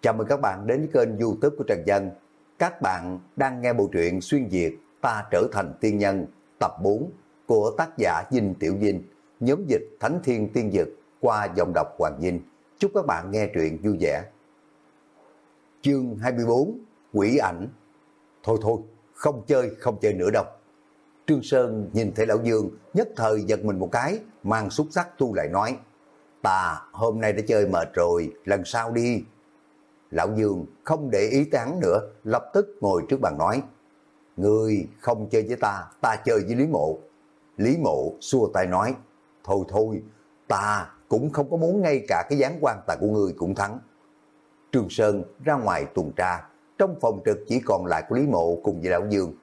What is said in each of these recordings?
Chào mừng các bạn đến với kênh youtube của Trần Dân. Các bạn đang nghe bộ truyện Xuyên Việt Ta Trở Thành Tiên Nhân tập 4 của tác giả Dinh Tiểu Dinh, nhóm dịch Thánh Thiên Tiên Dực qua dòng đọc Hoàng Dinh. Chúc các bạn nghe truyện vui vẻ. Chương 24 Quỷ ảnh Thôi thôi, không chơi, không chơi nữa đâu. Trương Sơn nhìn thấy Lão Dương nhất thời giật mình một cái, mang xúc sắc tu lại nói Ta hôm nay đã chơi mệt rồi, lần sau đi. Lão Dương không để ý tới hắn nữa, lập tức ngồi trước bàn nói. Ngươi không chơi với ta, ta chơi với Lý Mộ. Lý Mộ xua tay nói, thôi thôi, ta cũng không có muốn ngay cả cái dáng quan tài của ngươi cũng thắng. Trương Sơn ra ngoài tuần tra, trong phòng trực chỉ còn lại của Lý Mộ cùng với Lão Dương.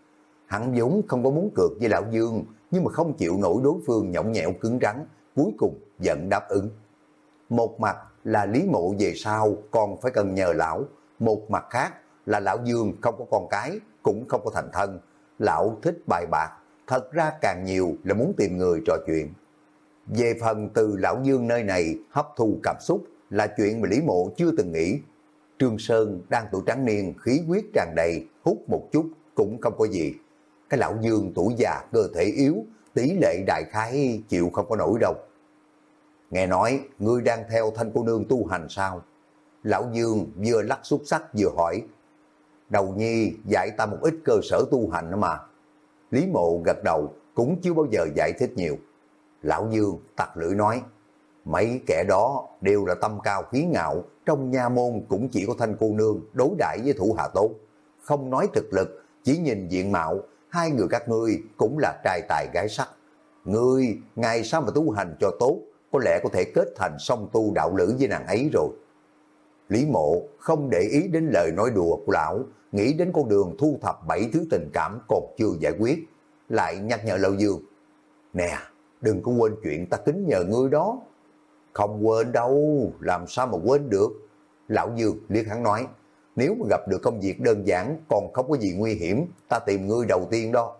Hắn vốn không có muốn cược với Lão Dương, nhưng mà không chịu nổi đối phương nhõng nhẽo cứng rắn, cuối cùng vẫn đáp ứng. Một mặt là Lý Mộ về sau còn phải cần nhờ lão, một mặt khác là lão Dương không có con cái, cũng không có thành thân. Lão thích bài bạc, thật ra càng nhiều là muốn tìm người trò chuyện. Về phần từ lão Dương nơi này hấp thu cảm xúc là chuyện mà Lý Mộ chưa từng nghĩ. Trương Sơn đang tuổi trắng niên, khí huyết tràn đầy, hút một chút cũng không có gì. Cái lão Dương tuổi già, cơ thể yếu, tỷ lệ đại khái chịu không có nổi đâu. Nghe nói, ngươi đang theo thanh cô nương tu hành sao? Lão Dương vừa lắc xúc sắc vừa hỏi. Đầu nhi dạy ta một ít cơ sở tu hành mà. Lý mộ gật đầu cũng chưa bao giờ giải thích nhiều. Lão Dương tặc lưỡi nói. Mấy kẻ đó đều là tâm cao khí ngạo, trong nha môn cũng chỉ có thanh cô nương đối đãi với thủ hạ tốt. Không nói thực lực, chỉ nhìn diện mạo, hai người các ngươi cũng là trai tài gái sắc. Ngươi, ngày sao mà tu hành cho tốt, có lẽ có thể kết thành song tu đạo lữ với nàng ấy rồi. Lý mộ không để ý đến lời nói đùa của lão, nghĩ đến con đường thu thập bảy thứ tình cảm còn chưa giải quyết, lại nhắc nhở Lão Dương. Nè, đừng có quên chuyện ta kính nhờ ngươi đó. Không quên đâu, làm sao mà quên được. Lão Dương liếc hắn nói, nếu mà gặp được công việc đơn giản còn không có gì nguy hiểm, ta tìm ngươi đầu tiên đó.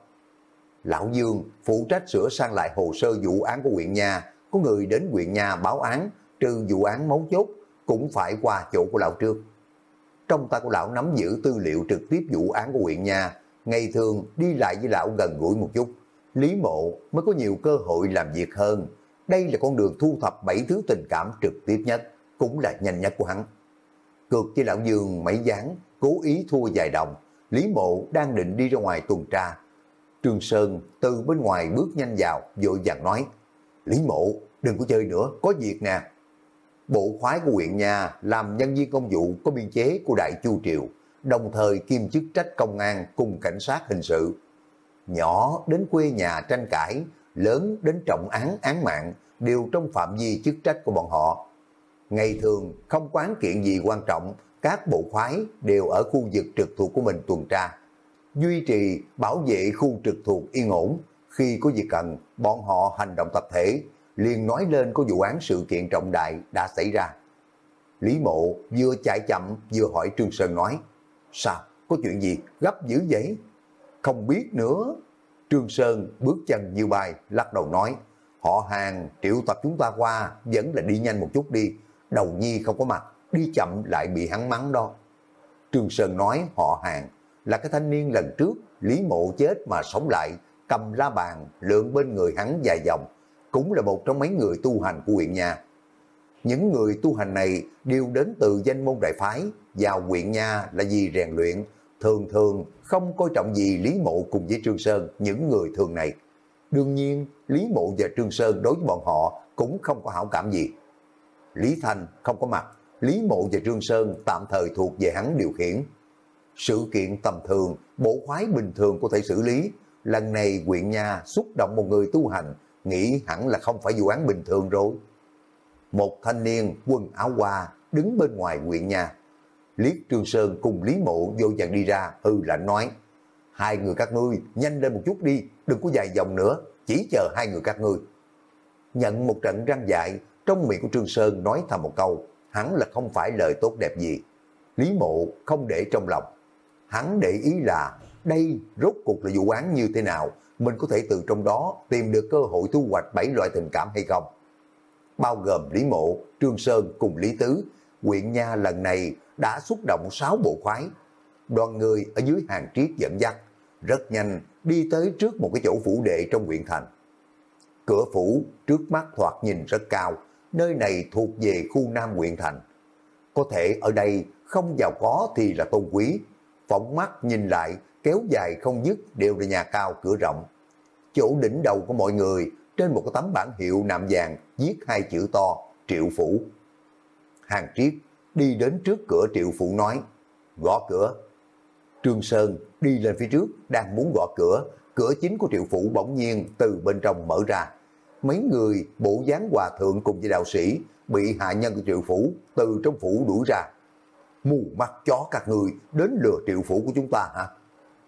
Lão Dương phụ trách sửa sang lại hồ sơ vụ án của huyện nhà, có người đến huyện nhà báo án, trừ vụ án mấu chốt, cũng phải qua chỗ của lão trước. Trong tay của lão nắm giữ tư liệu trực tiếp vụ án của huyện nhà, ngày thường đi lại với lão gần gũi một chút. Lý mộ mới có nhiều cơ hội làm việc hơn. Đây là con đường thu thập bảy thứ tình cảm trực tiếp nhất, cũng là nhanh nhất của hắn. Cược với lão Dương mấy gián, cố ý thua vài đồng. Lý mộ đang định đi ra ngoài tuần tra. Trương Sơn từ bên ngoài bước nhanh vào, vội vàng nói, Lý mộ, đừng có chơi nữa, có việc nè. Bộ khoái của huyện nhà làm nhân viên công vụ có biên chế của Đại Chu Triều, đồng thời kiêm chức trách công an cùng cảnh sát hình sự. Nhỏ đến quê nhà tranh cãi, lớn đến trọng án án mạng, đều trong phạm vi chức trách của bọn họ. Ngày thường không quán kiện gì quan trọng, các bộ khoái đều ở khu vực trực thuộc của mình tuần tra. Duy trì, bảo vệ khu trực thuộc yên ổn, khi có việc cần, bọn họ hành động tập thể, liền nói lên có vụ án sự kiện trọng đại đã xảy ra. Lý mộ vừa chạy chậm vừa hỏi Trương Sơn nói, sao, có chuyện gì, gấp dữ vậy? Không biết nữa. Trương Sơn bước chân như bài lắc đầu nói, họ hàng triệu tập chúng ta qua, vẫn là đi nhanh một chút đi, đầu nhi không có mặt, đi chậm lại bị hắn mắng đó. Trương Sơn nói họ hàng là cái thanh niên lần trước, Lý mộ chết mà sống lại, cầm la bàn lượng bên người hắn dài dòng, cũng là một trong mấy người tu hành của huyện nhà. Những người tu hành này đều đến từ danh môn đại phái, vào huyện nhà là vì rèn luyện, thường thường không coi trọng gì Lý Mộ cùng với Trương Sơn, những người thường này. Đương nhiên, Lý Mộ và Trương Sơn đối với bọn họ cũng không có hảo cảm gì. Lý Thành không có mặt, Lý Mộ và Trương Sơn tạm thời thuộc về hắn điều khiển. Sự kiện tầm thường, bộ khoái bình thường có thể xử lý, lần này quyện nhà xúc động một người tu hành, nghĩ hẳn là không phải vụ án bình thường rồi. Một thanh niên quần áo hoa đứng bên ngoài quyện nhà. Liết Trương Sơn cùng Lý Mộ vô dàng đi ra, hư lạnh nói, hai người các ngươi nhanh lên một chút đi, đừng có dài dòng nữa, chỉ chờ hai người các ngươi. Nhận một trận răng dại, trong miệng của Trương Sơn nói thầm một câu, hắn là không phải lời tốt đẹp gì. Lý Mộ không để trong lòng. Hắn để ý là đây rốt cuộc là vụ án như thế nào, mình có thể từ trong đó tìm được cơ hội thu hoạch bảy loại tình cảm hay không. Bao gồm Lý Mộ, Trương Sơn cùng Lý Tứ, huyện nha lần này đã xuất động 6 bộ khoái. Đoàn người ở dưới hàng triết dẫn dắt, rất nhanh đi tới trước một cái chỗ phủ đệ trong huyện thành. Cửa phủ trước mắt thoạt nhìn rất cao, nơi này thuộc về khu Nam huyện thành. Có thể ở đây không giàu có thì là tôn quý, phóng mắt nhìn lại kéo dài không dứt đều là nhà cao cửa rộng. Chỗ đỉnh đầu của mọi người trên một cái tấm bản hiệu nạm vàng viết hai chữ to triệu phủ. Hàng triết đi đến trước cửa triệu phủ nói gõ cửa. Trương Sơn đi lên phía trước đang muốn gõ cửa, cửa chính của triệu phủ bỗng nhiên từ bên trong mở ra. Mấy người bộ dáng hòa thượng cùng với đạo sĩ bị hạ nhân của triệu phủ từ trong phủ đuổi ra. Mù mắt chó các người đến lừa triệu phủ của chúng ta hả?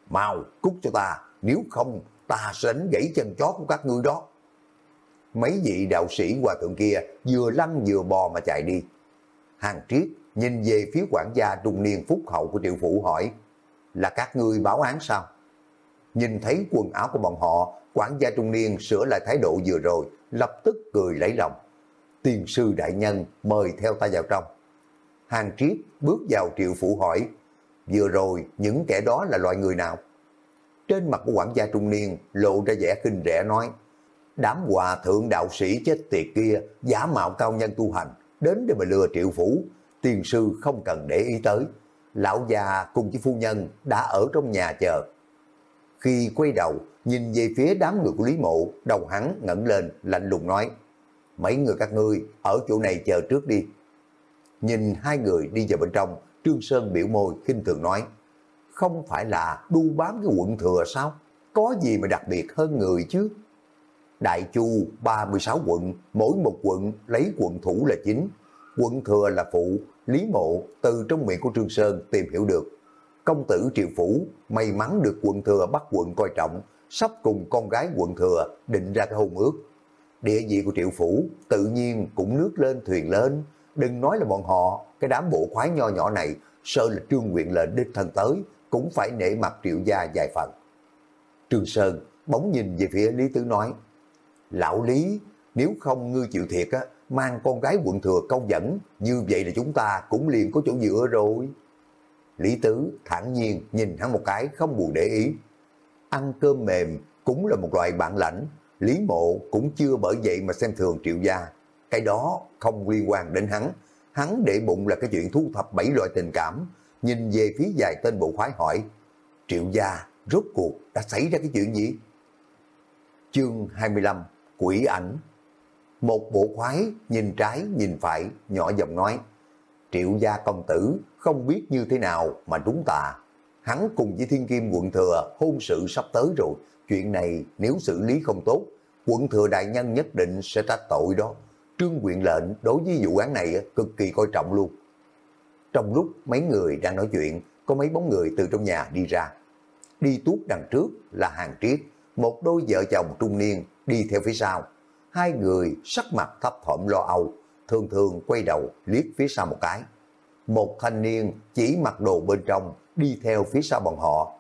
Mau cút cho ta, nếu không ta sẽ đánh gãy chân chó của các ngươi đó. Mấy vị đạo sĩ hòa thượng kia vừa lăn vừa bò mà chạy đi. Hàng triết nhìn về phía quản gia trung niên phúc hậu của triệu phủ hỏi, là các ngươi báo án sao? Nhìn thấy quần áo của bọn họ, quản gia trung niên sửa lại thái độ vừa rồi, lập tức cười lấy lòng. Tiền sư đại nhân mời theo ta vào trong. Hàng triết bước vào triệu phủ hỏi, vừa rồi những kẻ đó là loại người nào? Trên mặt của quản gia trung niên lộ ra vẻ kinh rẻ nói, đám hòa thượng đạo sĩ chết tiệt kia giả mạo cao nhân tu hành, đến để mà lừa triệu phủ, tiền sư không cần để ý tới. Lão già cùng với phu nhân đã ở trong nhà chờ. Khi quay đầu, nhìn về phía đám người của Lý Mộ, đầu hắn ngẩng lên, lạnh lùng nói, mấy người các ngươi ở chỗ này chờ trước đi. Nhìn hai người đi vào bên trong, Trương Sơn biểu môi khinh thường nói, không phải là đu bám cái quận thừa sao? Có gì mà đặc biệt hơn người chứ? Đại Chu 36 quận, mỗi một quận lấy quận thủ là chính, quận thừa là phụ, Lý Mộ từ trong miệng của Trương Sơn tìm hiểu được. Công tử Triệu Phủ may mắn được quận thừa bắt quận coi trọng, sắp cùng con gái quận thừa định ra cái hôn ước. Địa vị của Triệu Phủ tự nhiên cũng nước lên thuyền lên, đừng nói là bọn họ, cái đám bộ khoái nho nhỏ này sợ là trương nguyện lệnh đích thân tới, cũng phải nể mặt Triệu gia vài phần. Trương Sơn bóng nhìn về phía Lý Tứ nói, Lão Lý, nếu không ngươi chịu thiệt á, mang con gái quận thừa câu dẫn, như vậy là chúng ta cũng liền có chỗ dựa rồi. Lý Tứ thản nhiên nhìn hắn một cái không buồn để ý. Ăn cơm mềm cũng là một loại bản lãnh, Lý Mộ cũng chưa bởi vậy mà xem thường triệu gia. Cái đó không liên quan đến hắn, hắn để bụng là cái chuyện thu thập bảy loại tình cảm, nhìn về phía dài tên bộ khoái hỏi, triệu gia rốt cuộc đã xảy ra cái chuyện gì? Chương 25 Quỷ ảnh Một bộ khoái nhìn trái nhìn phải nhỏ giọng nói Triệu gia công tử không biết như thế nào mà trúng tà. Hắn cùng với thiên kim quận thừa hôn sự sắp tới rồi. Chuyện này nếu xử lý không tốt, quận thừa đại nhân nhất định sẽ trách tội đó. Trương quyện lệnh đối với vụ án này cực kỳ coi trọng luôn. Trong lúc mấy người đang nói chuyện, có mấy bóng người từ trong nhà đi ra. Đi tuốt đằng trước là hàng triết, một đôi vợ chồng trung niên đi theo phía sau. Hai người sắc mặt thấp thỏm lo âu, thường thường quay đầu liếc phía sau một cái. Một thanh niên chỉ mặc đồ bên trong đi theo phía sau bọn họ.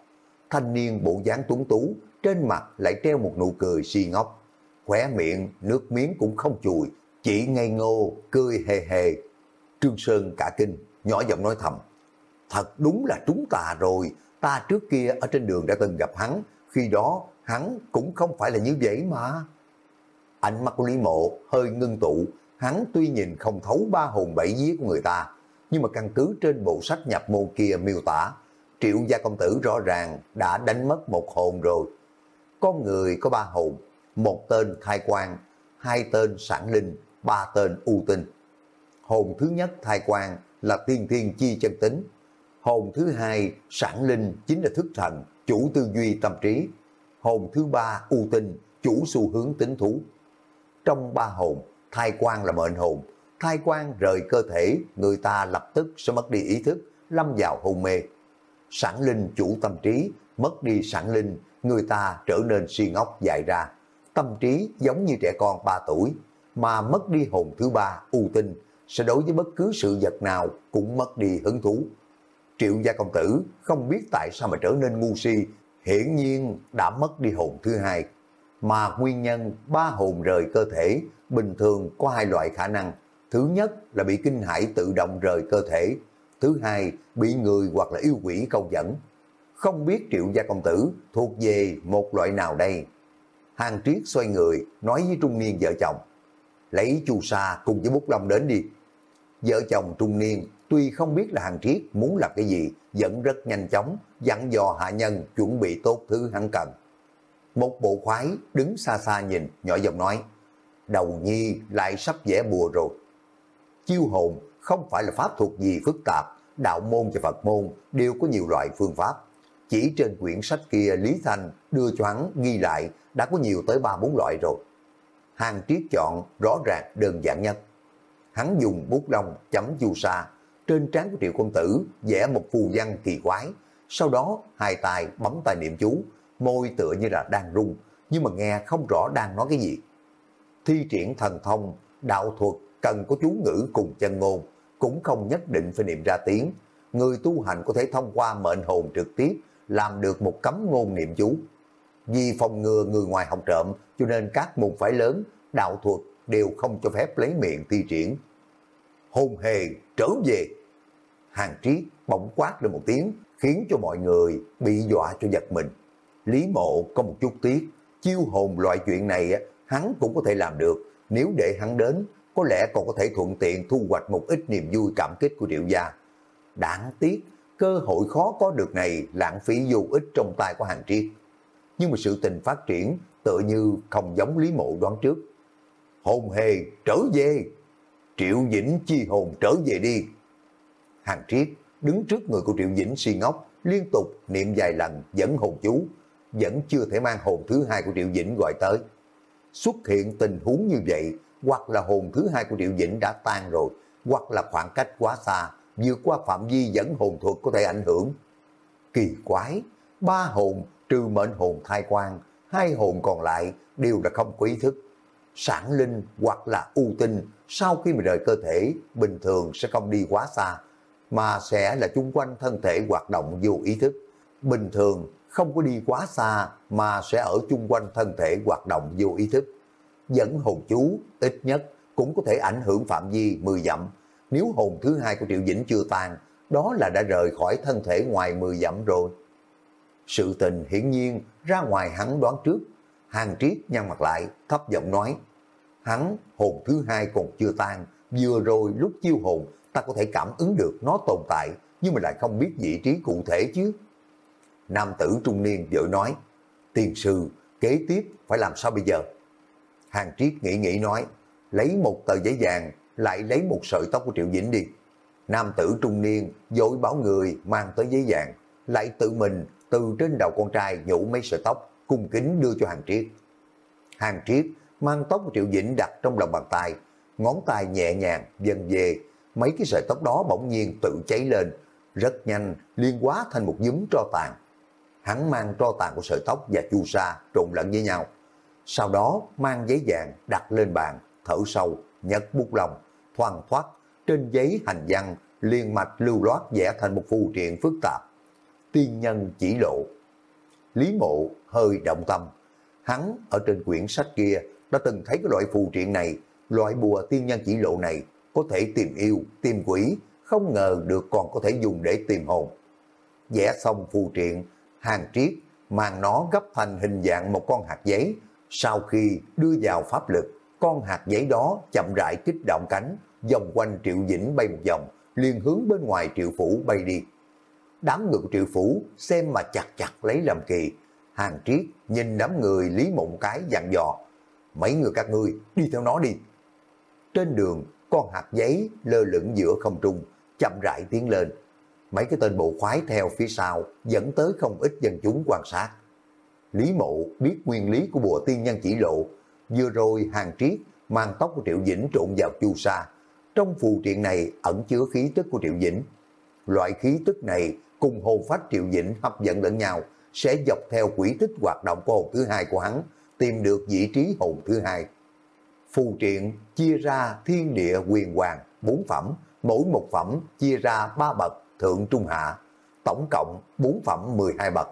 Thanh niên bộ dáng tuấn tú, trên mặt lại treo một nụ cười si ngốc. Khóe miệng, nước miếng cũng không chùi, chỉ ngây ngô, cười hề hề. Trương Sơn cả kinh, nhỏ giọng nói thầm. Thật đúng là chúng ta rồi, ta trước kia ở trên đường đã từng gặp hắn, khi đó hắn cũng không phải là như vậy mà. Ánh mắt của Lý Mộ hơi ngưng tụ, hắn tuy nhìn không thấu ba hồn bảy vía của người ta, nhưng mà căn cứ trên bộ sách nhập môn kia miêu tả, triệu gia công tử rõ ràng đã đánh mất một hồn rồi. Con người có ba hồn, một tên khai quan, hai tên sản linh, ba tên u tinh. Hồn thứ nhất thai quan là tiên thiên chi chân tính. Hồn thứ hai sản linh chính là thức thần, chủ tư duy tâm trí. Hồn thứ ba u tinh, chủ xu hướng tính thú. Trong ba hồn, thai quan là mệnh hồn, thai quan rời cơ thể, người ta lập tức sẽ mất đi ý thức, lâm vào hôn mê. Sản linh chủ tâm trí, mất đi sản linh, người ta trở nên si ngốc dài ra. Tâm trí giống như trẻ con 3 tuổi, mà mất đi hồn thứ ba, u tinh, sẽ đối với bất cứ sự vật nào cũng mất đi hứng thú. Triệu gia công tử không biết tại sao mà trở nên ngu si, hiển nhiên đã mất đi hồn thứ hai. Mà nguyên nhân ba hồn rời cơ thể bình thường có hai loại khả năng. Thứ nhất là bị kinh hãi tự động rời cơ thể. Thứ hai, bị người hoặc là yêu quỷ câu dẫn. Không biết triệu gia công tử thuộc về một loại nào đây? Hàng Triết xoay người, nói với trung niên vợ chồng. Lấy chu sa cùng với bút lông đến đi. Vợ chồng trung niên tuy không biết là Hàng Triết muốn làm cái gì, vẫn rất nhanh chóng, dặn dò hạ nhân chuẩn bị tốt thứ hắn cần. Một bộ khoái đứng xa xa nhìn, nhỏ giọng nói, đầu nhi lại sắp vẽ bùa rồi. Chiêu hồn không phải là pháp thuật gì phức tạp, đạo môn và Phật môn đều có nhiều loại phương pháp. Chỉ trên quyển sách kia Lý Thanh đưa cho hắn ghi lại đã có nhiều tới 3-4 loại rồi. Hàng triết chọn rõ ràng đơn giản nhất. Hắn dùng bút lông chấm chu sa, trên trán của triệu công tử vẽ một phù văn kỳ quái, sau đó hai tay bấm tay niệm chú, môi tựa như là đang rung, nhưng mà nghe không rõ đang nói cái gì. Thi triển thần thông, đạo thuật cần có chú ngữ cùng chân ngôn, cũng không nhất định phải niệm ra tiếng. Người tu hành có thể thông qua mệnh hồn trực tiếp làm được một cấm ngôn niệm chú. Vì phòng ngừa người ngoài học trộm cho nên các môn phái lớn, đạo thuật đều không cho phép lấy miệng thi triển. Hôn hề trở về. Hàng triết bỗng quát lên một tiếng khiến cho mọi người bị dọa cho giật mình. Lý mộ có một chút tiếc, chiêu hồn loại chuyện này hắn cũng có thể làm được. Nếu để hắn đến, có lẽ còn có thể thuận tiện thu hoạch một ít niềm vui cảm kích của triệu gia. Đáng tiếc, cơ hội khó có được này lãng phí vô ích trong tay của hàng triết. Nhưng mà sự tình phát triển tựa như không giống Lý Mộ đoán trước. Hồn hề trở về, Triệu Dĩnh chi hồn trở về đi. Hàng triết đứng trước người của Triệu Dĩnh si ngốc, liên tục niệm vài lần dẫn hồn chú, vẫn chưa thể mang hồn thứ hai của Triệu Dĩnh gọi tới. Xuất hiện tình huống như vậy, hoặc là hồn thứ hai của Triệu Dĩnh đã tan rồi, hoặc là khoảng cách quá xa, vượt qua phạm vi dẫn hồn thuật có thể ảnh hưởng. Kỳ quái, ba hồn trừ mệnh hồn thai quan, hai hồn còn lại đều là không có ý thức. Sản linh hoặc là u tinh sau khi mà rời cơ thể bình thường sẽ không đi quá xa, mà sẽ là chung quanh thân thể hoạt động vô ý thức. Bình thường không có đi quá xa mà sẽ ở chung quanh thân thể hoạt động vô ý thức. Dẫn hồn chú ít nhất cũng có thể ảnh hưởng phạm vi 10 dặm. Nếu hồn thứ hai của Triệu Dĩnh chưa tan, đó là đã rời khỏi thân thể ngoài 10 dặm rồi. Sự tình hiển nhiên ra ngoài hắn đoán trước. Hàng triết nhăn mặt lại, thấp giọng nói. Hắn, hồn thứ hai còn chưa tan, vừa rồi lúc chiêu hồn ta có thể cảm ứng được nó tồn tại, nhưng mà lại không biết vị trí cụ thể chứ. Nam tử trung niên vội nói, tiền sư, kế tiếp phải làm sao bây giờ? Hàng triết nghĩ nghĩ nói, lấy một tờ giấy vàng, lại lấy một sợi tóc của Triệu Vĩnh đi. Nam tử trung niên dội bảo người mang tới giấy vàng, lại tự mình từ trên đầu con trai nhũ mấy sợi tóc, cung kính đưa cho hàng triết. Hàng triết mang tóc của Triệu Vĩnh đặt trong lòng bàn tay, ngón tay nhẹ nhàng dần về, mấy cái sợi tóc đó bỗng nhiên tự cháy lên, rất nhanh liên quá thành một nhúm tro tàn. Hắn mang tro tàn của sợi tóc và chu sa trộn lẫn với nhau. Sau đó mang giấy vàng đặt lên bàn, thở sâu, nhấc bút lòng thoang thoát, trên giấy hành văn liên mạch lưu loát vẽ thành một phù triện phức tạp. Tiên nhân chỉ lộ. Lý mộ hơi động tâm. Hắn ở trên quyển sách kia đã từng thấy cái loại phù triện này, loại bùa tiên nhân chỉ lộ này có thể tìm yêu, tìm quỷ, không ngờ được còn có thể dùng để tìm hồn. Vẽ xong phù triện, hàng triết mang nó gấp thành hình dạng một con hạt giấy. Sau khi đưa vào pháp lực, con hạt giấy đó chậm rãi kích động cánh, vòng quanh Triệu Dĩnh bay một vòng, liền hướng bên ngoài Triệu Phủ bay đi. Đám người của Triệu Phủ xem mà chặt chặt lấy làm kỳ. Hàng triết nhìn đám người Lý Mộng Cái dặn dò. Mấy người các ngươi đi theo nó đi. Trên đường, con hạt giấy lơ lửng giữa không trung, chậm rãi tiến lên. Mấy cái tên bộ khoái theo phía sau dẫn tới không ít dân chúng quan sát. Lý mộ biết nguyên lý của bùa tiên nhân chỉ lộ. Vừa rồi hàng triết mang tóc của Triệu Dĩnh trộn vào chu sa. Trong phù triện này ẩn chứa khí tức của Triệu Dĩnh. Loại khí tức này cùng hồn phách Triệu Dĩnh hấp dẫn lẫn nhau sẽ dọc theo quỹ tích hoạt động của hồn thứ hai của hắn tìm được vị trí hồn thứ hai. Phù triện chia ra thiên địa quyền hoàng bốn phẩm, mỗi một phẩm chia ra ba bậc thượng trung hạ, tổng cộng bốn phẩm 12 bậc.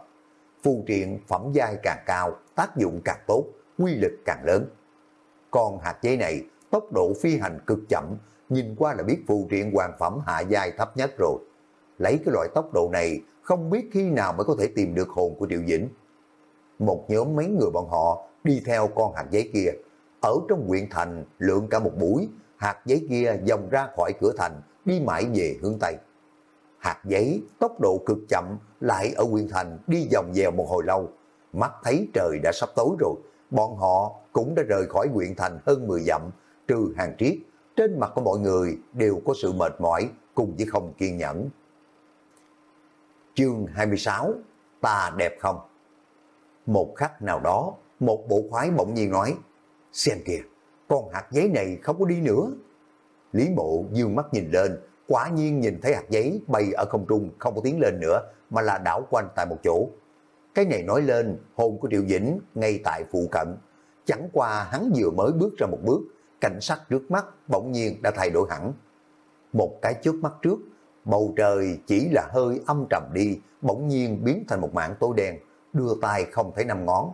Phù triện phẩm giai càng cao, tác dụng càng tốt, quy lực càng lớn. Còn hạt giấy này, tốc độ phi hành cực chậm, nhìn qua là biết phù triện hoàng phẩm hạ giai thấp nhất rồi. Lấy cái loại tốc độ này, không biết khi nào mới có thể tìm được hồn của Triệu Dĩnh. Một nhóm mấy người bọn họ đi theo con hạt giấy kia. Ở trong huyện thành lượng cả một buổi, hạt giấy kia dòng ra khỏi cửa thành, đi mãi về hướng Tây. Hạt giấy tốc độ cực chậm lại ở huyện thành đi vòng dèo một hồi lâu. Mắt thấy trời đã sắp tối rồi, bọn họ cũng đã rời khỏi huyện thành hơn 10 dặm, trừ hàng triết. Trên mặt của mọi người đều có sự mệt mỏi cùng với không kiên nhẫn. Chương 26 Ta đẹp không? Một khắc nào đó, một bộ khoái bỗng nhiên nói Xem kìa, con hạt giấy này không có đi nữa. Lý mộ dương mắt nhìn lên, quả nhiên nhìn thấy hạt giấy bay ở không trung không có tiến lên nữa mà là đảo quanh tại một chỗ. Cái này nói lên hồn của Triệu Dĩnh ngay tại phụ cận. Chẳng qua hắn vừa mới bước ra một bước, cảnh sắc trước mắt bỗng nhiên đã thay đổi hẳn. Một cái trước mắt trước, bầu trời chỉ là hơi âm trầm đi, bỗng nhiên biến thành một mảng tối đen, đưa tay không thấy năm ngón.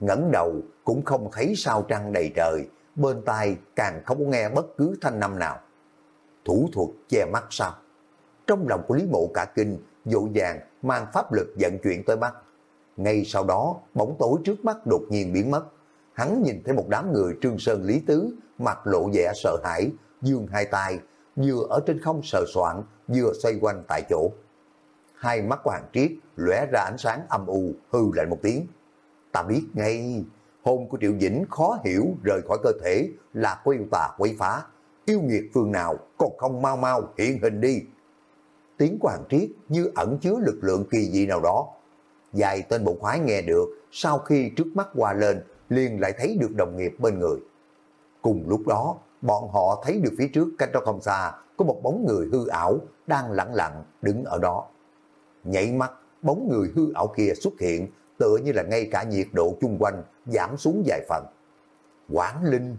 ngẩng đầu cũng không thấy sao trăng đầy trời, bên tai càng không có nghe bất cứ thanh năm nào. Thủ thuật che mắt sao? Trong lòng của Lý Mộ cả kinh, dội vàng mang pháp lực vận chuyển tới mắt. Ngay sau đó, bóng tối trước mắt đột nhiên biến mất. Hắn nhìn thấy một đám người trương sơn lý tứ, mặt lộ vẻ sợ hãi, dương hai tay, vừa ở trên không sờ soạn, vừa xoay quanh tại chỗ. Hai mắt của hàng triết lóe ra ánh sáng âm u, hư lại một tiếng. Ta biết ngay, hồn của Triệu vĩnh khó hiểu rời khỏi cơ thể là có yêu tà quấy phá. Yêu nghiệt phương nào còn không mau mau hiện hình đi. Tiếng của hàng triết như ẩn chứa lực lượng kỳ dị nào đó. Dài tên bộ khoái nghe được, sau khi trước mắt qua lên, liền lại thấy được đồng nghiệp bên người. Cùng lúc đó, bọn họ thấy được phía trước cách đó không xa, có một bóng người hư ảo đang lặng lặng đứng ở đó. Nhảy mắt, bóng người hư ảo kia xuất hiện, tựa như là ngay cả nhiệt độ chung quanh giảm xuống vài phần. Quảng Linh,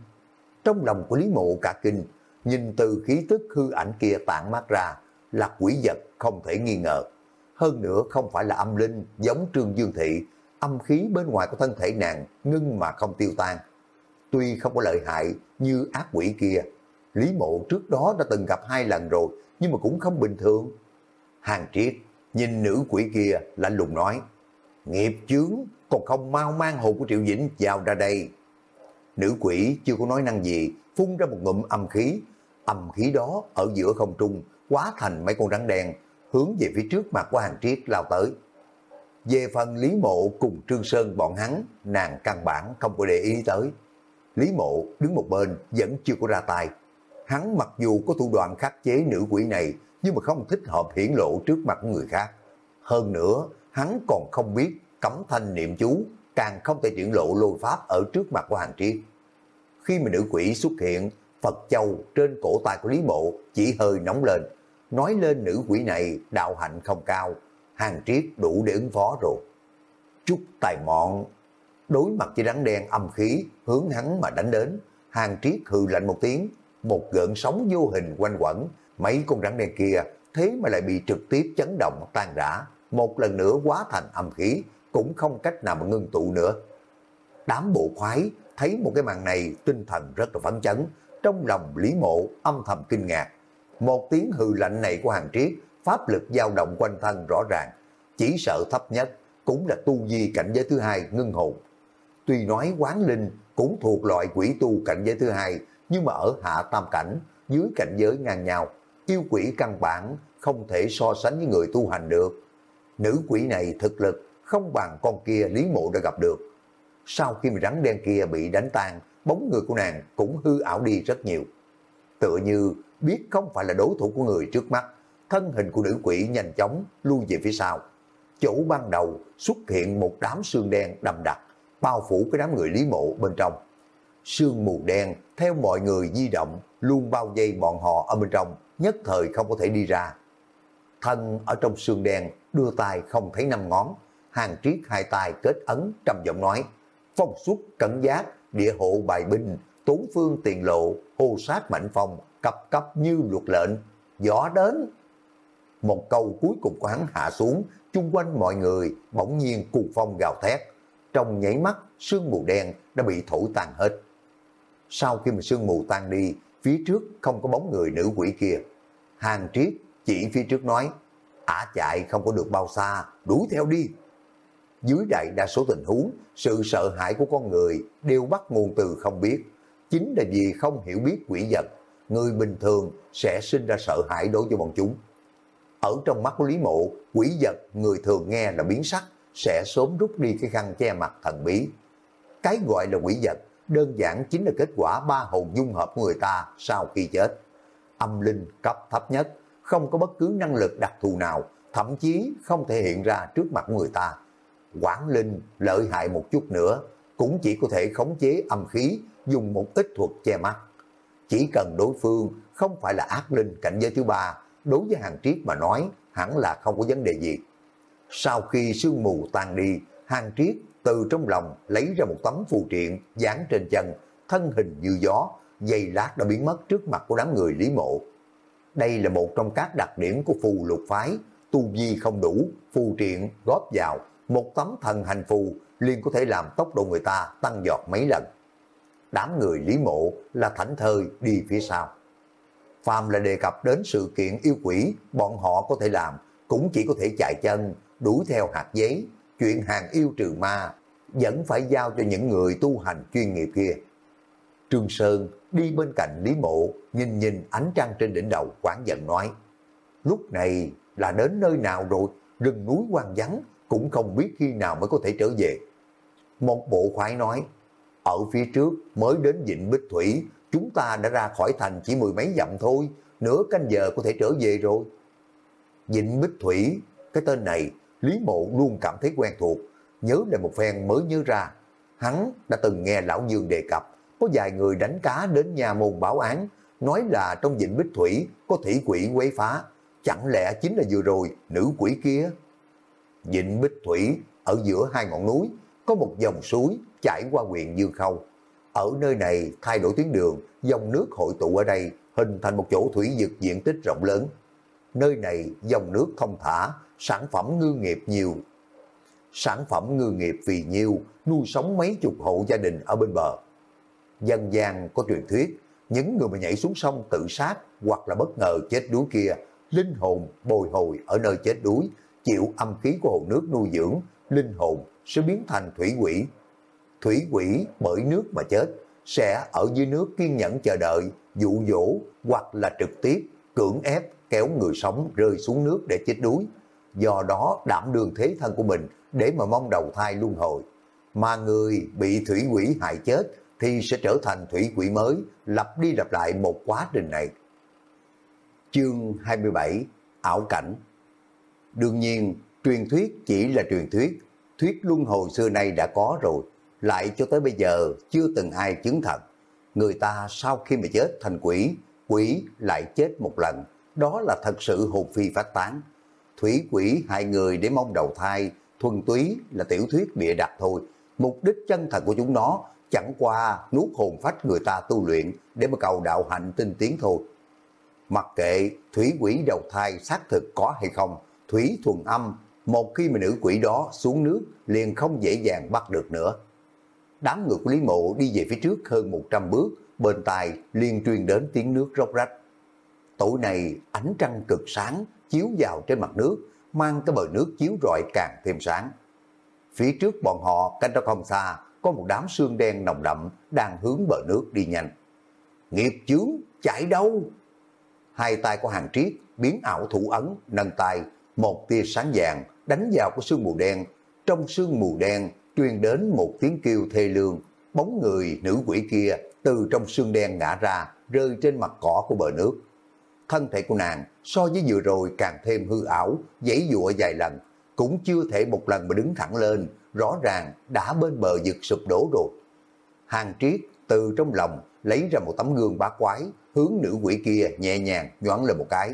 trong lòng của Lý Mộ cả kinh, nhìn từ khí tức hư ảnh kia tản mát ra, là quỷ vật không thể nghi ngờ. Hơn nữa không phải là âm linh giống Trương Dương Thị, âm khí bên ngoài của thân thể nàng ngưng mà không tiêu tan. Tuy không có lợi hại như ác quỷ kia, Lý Mộ trước đó đã từng gặp hai lần rồi, nhưng mà cũng không bình thường. Hàng triết nhìn nữ quỷ kia lạnh lùng nói, nghiệp chướng còn không mau mang hồn của Triệu Vĩnh vào ra đây. Nữ quỷ chưa có nói năng gì, phun ra một ngụm âm khí. Âm khí đó ở giữa không trung, quá thành mấy con rắn đen, hướng về phía trước mặt của hàng triết lao tới. Về phần Lý Mộ cùng Trương Sơn bọn hắn, nàng căn bản không có để ý tới. Lý Mộ đứng một bên vẫn chưa có ra tay. Hắn mặc dù có thủ đoạn khắc chế nữ quỷ này, nhưng mà không thích hợp hiển lộ trước mặt người khác. Hơn nữa, hắn còn không biết cấm thanh niệm chú, càng không thể triển lộ lôi pháp ở trước mặt của hàng triết. Khi mà nữ quỷ xuất hiện, Phật Châu trên cổ tay của Lý Mộ chỉ hơi nóng lên. Nói lên nữ quỷ này đạo hạnh không cao, hàng triết đủ để ứng phó rồi. Chút tài mọn, đối mặt với rắn đen âm khí, hướng hắn mà đánh đến, hàng triết hừ lạnh một tiếng, một gợn sóng vô hình quanh quẩn, mấy con rắn đen kia thế mà lại bị trực tiếp chấn động tan rã, một lần nữa quá thành âm khí, cũng không cách nào mà ngưng tụ nữa. Đám bộ khoái thấy một cái màn này tinh thần rất là phấn chấn, trong lòng Lý Mộ âm thầm kinh ngạc. Một tiếng hừ lạnh này của hàng triết, pháp lực dao động quanh thân rõ ràng, chỉ sợ thấp nhất cũng là tu vi cảnh giới thứ hai ngưng hồn. Tuy nói quán linh cũng thuộc loại quỷ tu cảnh giới thứ hai, nhưng mà ở hạ tam cảnh, dưới cảnh giới ngang nhau, yêu quỷ căn bản không thể so sánh với người tu hành được. Nữ quỷ này thực lực không bằng con kia Lý Mộ đã gặp được. Sau khi mà rắn đen kia bị đánh tan, bóng người của nàng cũng hư ảo đi rất nhiều. Tựa như biết không phải là đối thủ của người trước mắt, thân hình của nữ quỷ nhanh chóng lui về phía sau. Chỗ ban đầu xuất hiện một đám xương đen đầm đặc, bao phủ cái đám người Lý Mộ bên trong. Sương mù đen theo mọi người di động luôn bao vây bọn họ ở bên trong, nhất thời không có thể đi ra. Thân ở trong sương đen đưa tay không thấy năm ngón, hàng triết hai tay kết ấn trầm giọng nói, phong suốt cẩn giác, địa hộ bài binh, tốn phương tiền lộ, hô sát mạnh phong, cấp cấp như luật lệnh, gió đến. Một câu cuối cùng của hắn hạ xuống, chung quanh mọi người bỗng nhiên cuồng phong gào thét. Trong nháy mắt, sương mù đen đã bị thổi tan hết. Sau khi mà sương mù tan đi, phía trước không có bóng người nữ quỷ kia. Hàng triết chỉ phía trước nói, ả chạy không có được bao xa, đuổi theo đi. Dưới đại đa số tình huống, sự sợ hãi của con người đều bắt nguồn từ không biết. Chính là vì không hiểu biết quỷ vật, người bình thường sẽ sinh ra sợ hãi đối với bọn chúng. Ở trong mắt của Lý Mộ, quỷ vật người thường nghe là biến sắc, sẽ sớm rút đi cái khăn che mặt thần bí. Cái gọi là quỷ vật, đơn giản chính là kết quả ba hồn dung hợp của người ta sau khi chết. Âm linh cấp thấp nhất, không có bất cứ năng lực đặc thù nào, thậm chí không thể hiện ra trước mặt người ta. Quảng linh lợi hại một chút nữa, cũng chỉ có thể khống chế âm khí, dùng một ít thuật che mắt. Chỉ cần đối phương không phải là ác linh cảnh giới thứ ba, đối với hàng triết mà nói, hẳn là không có vấn đề gì. Sau khi sương mù tan đi, hàng triết từ trong lòng lấy ra một tấm phù triện dán trên chân, thân hình như gió, dây lát đã biến mất trước mặt của đám người Lý Mộ. Đây là một trong các đặc điểm của phù lục phái, tu vi không đủ, phù triện góp vào, một tấm thần hành phù liền có thể làm tốc độ người ta tăng giọt mấy lần. Đám người Lý Mộ là thảnh thơi đi phía sau. Phàm là đề cập đến sự kiện yêu quỷ, bọn họ có thể làm, cũng chỉ có thể chạy chân, đuổi theo hạt giấy, chuyện hàng yêu trừ ma, vẫn phải giao cho những người tu hành chuyên nghiệp kia. Trương Sơn đi bên cạnh Lý Mộ, nhìn nhìn ánh trăng trên đỉnh đầu quán giận nói, lúc này là đến nơi nào rồi, rừng núi hoang vắng, cũng không biết khi nào mới có thể trở về. Một bộ khoái nói, ở phía trước mới đến Vịnh Bích Thủy, chúng ta đã ra khỏi thành chỉ mười mấy dặm thôi, nửa canh giờ có thể trở về rồi. Vịnh Bích Thủy, cái tên này Lý Mộ luôn cảm thấy quen thuộc, nhớ lại một phen mới nhớ ra. Hắn đã từng nghe Lão Dương đề cập, có vài người đánh cá đến nhà môn báo án, nói là trong vịnh Bích Thủy có thủy quỷ quấy phá, chẳng lẽ chính là vừa rồi nữ quỷ kia? Vịnh Bích Thủy ở giữa hai ngọn núi, có một dòng suối chảy qua huyện Dương Khâu. Ở nơi này thay đổi tuyến đường, dòng nước hội tụ ở đây hình thành một chỗ thủy vực diện tích rộng lớn. Nơi này dòng nước thông thả, sản phẩm ngư nghiệp nhiều. Sản phẩm ngư nghiệp vì nhiêu, nuôi sống mấy chục hộ gia đình ở bên bờ. Dân gian có truyền thuyết, những người mà nhảy xuống sông tự sát hoặc là bất ngờ chết đuối kia, linh hồn bồi hồi ở nơi chết đuối, chịu âm khí của hồ nước nuôi dưỡng, linh hồn sẽ biến thành thủy quỷ. Thủy quỷ bởi nước mà chết, sẽ ở dưới nước kiên nhẫn chờ đợi, dụ dỗ hoặc là trực tiếp cưỡng ép kéo người sống rơi xuống nước để chết đuối. Do đó đảm đường thế thân của mình để mà mong đầu thai luân hồi. Mà người bị thủy quỷ hại chết thì sẽ trở thành thủy quỷ mới, lặp đi lặp lại một quá trình này. Chương 27 Ảo cảnh Đương nhiên, truyền thuyết chỉ là truyền thuyết, thuyết luân hồi xưa nay đã có rồi, lại cho tới bây giờ chưa từng ai chứng thật. Người ta sau khi mà chết thành quỷ, quỷ lại chết một lần, đó là thật sự hồn phi phát tán. Thủy quỷ hai người để mong đầu thai, thuần túy là tiểu thuyết bịa đặt thôi. Mục đích chân thật của chúng nó chẳng qua nuốt hồn phách người ta tu luyện để mà cầu đạo hạnh tinh tiến thôi. Mặc kệ thủy quỷ đầu thai xác thực có hay không, thủy thuần âm, một khi mà nữ quỷ đó xuống nước liền không dễ dàng bắt được nữa. Đám người của Lý Mộ đi về phía trước hơn 100 bước, bên tai liền truyền đến tiếng nước róc rách. Tối nay ánh trăng cực sáng chiếu vào trên mặt nước, mang cái bờ nước chiếu rọi càng thêm sáng. Phía trước bọn họ cách đó không xa, có một đám xương đen nồng đậm đang hướng bờ nước đi nhanh. Nghiệp chướng, chạy đâu? Hai tay của hàng triết biến ảo thủ ấn, nâng tay, một tia sáng vàng đánh vào của sương mù đen. Trong sương mù đen truyền đến một tiếng kêu thê lương, bóng người nữ quỷ kia từ trong sương đen ngã ra, rơi trên mặt cỏ của bờ nước. Thân thể của nàng so với vừa rồi càng thêm hư ảo, dãy dụa vài lần, cũng chưa thể một lần mà đứng thẳng lên, rõ ràng đã bên bờ vực sụp đổ rồi. Hàng triết từ trong lòng lấy ra một tấm gương bá quái, hướng nữ quỷ kia nhẹ nhàng nhoáng lên một cái.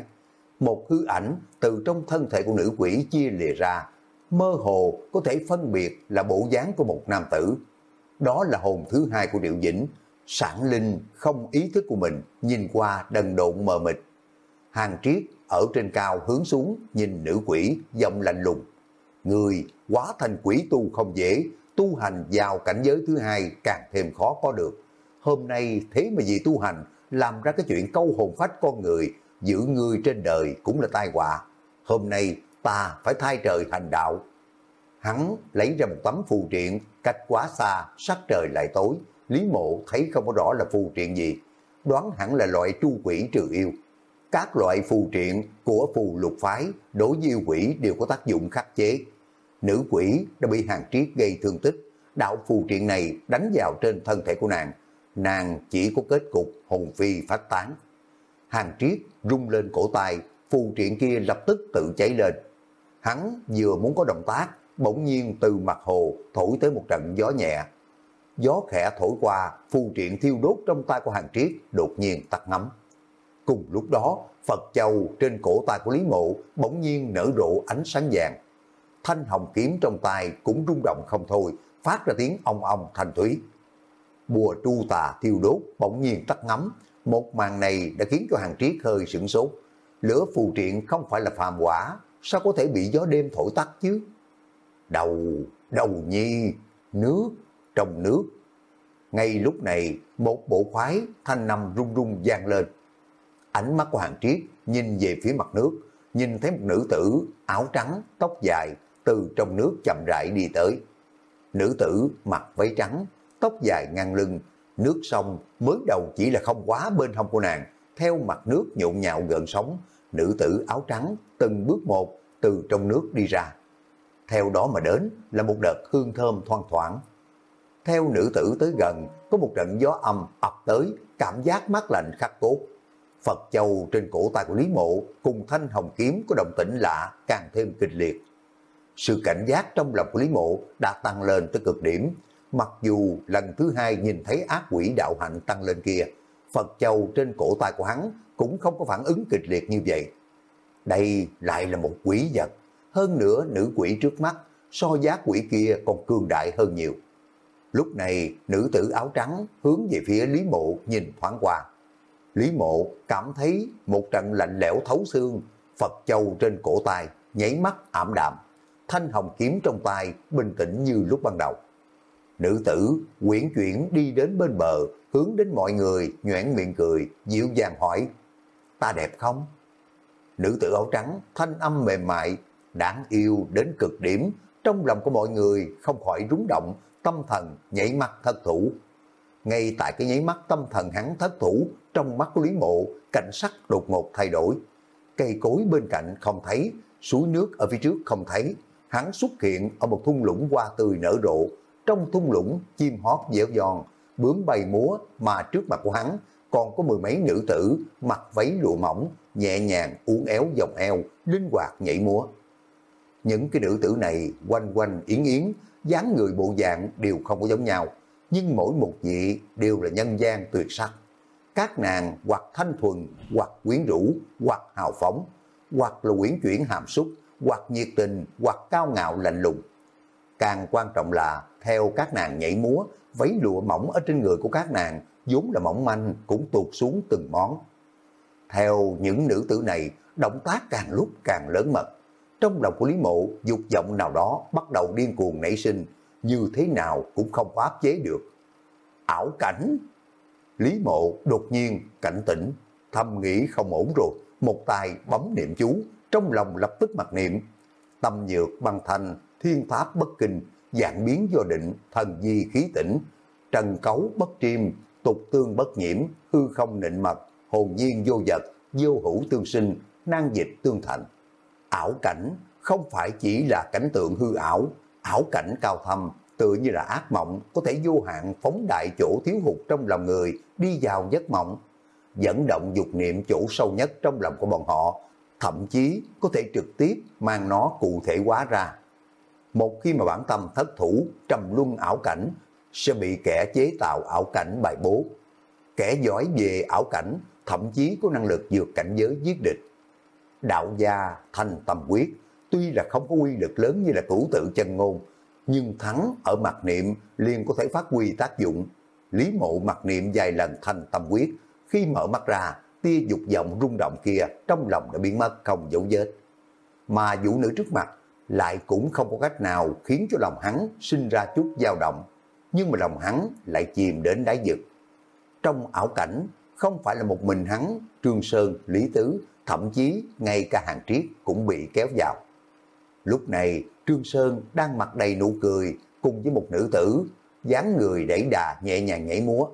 Một hư ảnh từ trong thân thể của nữ quỷ chia lìa ra, mơ hồ có thể phân biệt là bộ dáng của một nam tử. Đó là hồn thứ hai của Điệu Dĩnh, sản linh không ý thức của mình, nhìn qua đần độn mờ mịt. Hàng triết ở trên cao hướng xuống, nhìn nữ quỷ, giọng lạnh lùng. Người quá thành quỷ tu không dễ, tu hành vào cảnh giới thứ hai càng thêm khó có được. Hôm nay thế mà vì tu hành làm ra cái chuyện câu hồn phách con người, giữ người trên đời cũng là tai họa. Hôm nay ta phải thay trời hành đạo. Hắn lấy ra một tấm phù triện, cách quá xa, sắc trời lại tối. Lý mộ thấy không có rõ là phù triện gì, đoán hẳn là loại tru quỷ trừ yêu. Các loại phù triện của phù lục phái đối với quỷ đều có tác dụng khắc chế. Nữ quỷ đã bị hàng triết gây thương tích, đạo phù triện này đánh vào trên thân thể của nàng. Nàng chỉ có kết cục hồn phi phát tán. Hàng triết rung lên cổ tay, phù triện kia lập tức tự cháy lên. Hắn vừa muốn có động tác, bỗng nhiên từ mặt hồ thổi tới một trận gió nhẹ. Gió khẽ thổi qua, phù triện thiêu đốt trong tay của hàng triết đột nhiên tắt ngấm. Cùng lúc đó, Phật Châu trên cổ tay của Lý Mộ bỗng nhiên nở rộ ánh sáng vàng. Thanh hồng kiếm trong tay cũng rung động không thôi, phát ra tiếng ong ong thanh thúy. Bùa tru tà thiêu đốt bỗng nhiên tắt ngấm, một màn này đã khiến cho hàng triết hơi sửng sốt. Lửa phù triện không phải là phàm quả, sao có thể bị gió đêm thổi tắt chứ? Đầu, đầu nhi, nước, trong nước. Ngay lúc này, một bộ khoái thanh nằm rung rung vang lên. Ánh mắt của hàng triết nhìn về phía mặt nước, nhìn thấy một nữ tử áo trắng, tóc dài, từ trong nước chậm rãi đi tới. Nữ tử mặc váy trắng, tóc dài ngang lưng, nước sông mới đầu chỉ là không quá bên hông của nàng, theo mặt nước nhộn nhạo gần sóng, nữ tử áo trắng từng bước một từ trong nước đi ra. Theo đó mà đến là một đợt hương thơm thoang thoảng. Theo nữ tử tới gần, có một trận gió âm ập tới, cảm giác mát lạnh khắc cốt. Phật Châu trên cổ tay của Lý Mộ cùng thanh hồng kiếm có động tĩnh lạ càng thêm kịch liệt. Sự cảnh giác trong lòng của Lý Mộ đã tăng lên tới cực điểm, mặc dù lần thứ hai nhìn thấy ác quỷ đạo hạnh tăng lên kia, Phật Châu trên cổ tay của hắn cũng không có phản ứng kịch liệt như vậy. Đây lại là một quỷ vật, hơn nữa nữ quỷ trước mắt so giá quỷ kia còn cường đại hơn nhiều. Lúc này, nữ tử áo trắng hướng về phía Lý Mộ nhìn thoáng qua. Lý Mộ cảm thấy một trận lạnh lẽo thấu xương, Phật Châu trên cổ tay, nháy mắt ảm đạm. Thanh hồng kiếm trong tay, bình tĩnh như lúc ban đầu. Nữ tử quyển chuyển đi đến bên bờ, hướng đến mọi người, nhoảng miệng cười, dịu dàng hỏi, ta đẹp không? Nữ tử áo trắng, thanh âm mềm mại, đáng yêu đến cực điểm, trong lòng của mọi người không khỏi rúng động, tâm thần nhảy mắt thất thủ. Ngay tại cái nháy mắt tâm thần hắn thất thủ, trong mắt của Lý Mộ, cảnh sắc đột ngột thay đổi. Cây cối bên cạnh không thấy, suối nước ở phía trước không thấy, hắn xuất hiện ở một thung lũng hoa tươi nở rộ. Trong thung lũng, chim hót dẻo giòn, bướm bay múa mà trước mặt của hắn còn có mười mấy nữ tử mặc váy lụa mỏng, nhẹ nhàng uốn éo vòng eo, linh hoạt nhảy múa. Những cái nữ tử này quanh quanh yến yến, dáng người bộ dạng đều không có giống nhau, nhưng mỗi một vị đều là nhân gian tuyệt sắc. Các nàng hoặc thanh thuần, hoặc quyến rũ, hoặc hào phóng, hoặc là quyến chuyển hàm xúc, hoặc nhiệt tình, hoặc cao ngạo lạnh lùng. Càng quan trọng là theo các nàng nhảy múa, váy lụa mỏng ở trên người của các nàng vốn là mỏng manh cũng tuột xuống từng món. Theo những nữ tử này, động tác càng lúc càng lớn mật. Trong lòng của Lý Mộ, dục vọng nào đó bắt đầu điên cuồng nảy sinh, như thế nào cũng không áp chế được. Ảo cảnh! Lý Mộ đột nhiên cảnh tỉnh, thầm nghĩ không ổn rồi, một tay bấm niệm chú, trong lòng lập tức mặc niệm. Tâm nhược băng thành thiên pháp bất kinh, dạng biến do định, thần di khí tỉnh, trần cấu bất triêm, tục tương bất nhiễm, hư không nịnh mật, hồn nhiên vô vật, vô hữu tương sinh, nan dịch tương thành. Ảo cảnh không phải chỉ là cảnh tượng hư ảo, ảo cảnh cao thâm, tự như là ác mộng, có thể vô hạn phóng đại chỗ thiếu hụt trong lòng người, đi vào giấc mộng, dẫn động dục niệm chỗ sâu nhất trong lòng của bọn họ, thậm chí có thể trực tiếp mang nó cụ thể hóa ra. Một khi mà bản tâm thất thủ, trầm luân ảo cảnh, sẽ bị kẻ chế tạo ảo cảnh bài bố. Kẻ giỏi về ảo cảnh, thậm chí có năng lực vượt cảnh giới giết địch. Đạo gia thành tâm quyết, tuy là không có quy lực lớn như là cửu tự chân ngôn, nhưng thắng ở mặt niệm liền có thể phát huy tác dụng. Lý mộ mặt niệm vài lần thành tâm quyết, khi mở mắt ra, tia dục vọng rung động kia trong lòng đã biến mất không dấu vết. Mà vũ nữ trước mặt lại cũng không có cách nào khiến cho lòng hắn sinh ra chút dao động, nhưng mà lòng hắn lại chìm đến đáy vực. Trong ảo cảnh, không phải là một mình hắn, Trương Sơn, Lý Tứ, thậm chí ngay cả hàng triết cũng bị kéo vào. Lúc này, Trương Sơn đang mặt đầy nụ cười cùng với một nữ tử, dáng người đẩy đà nhẹ nhàng nhảy múa.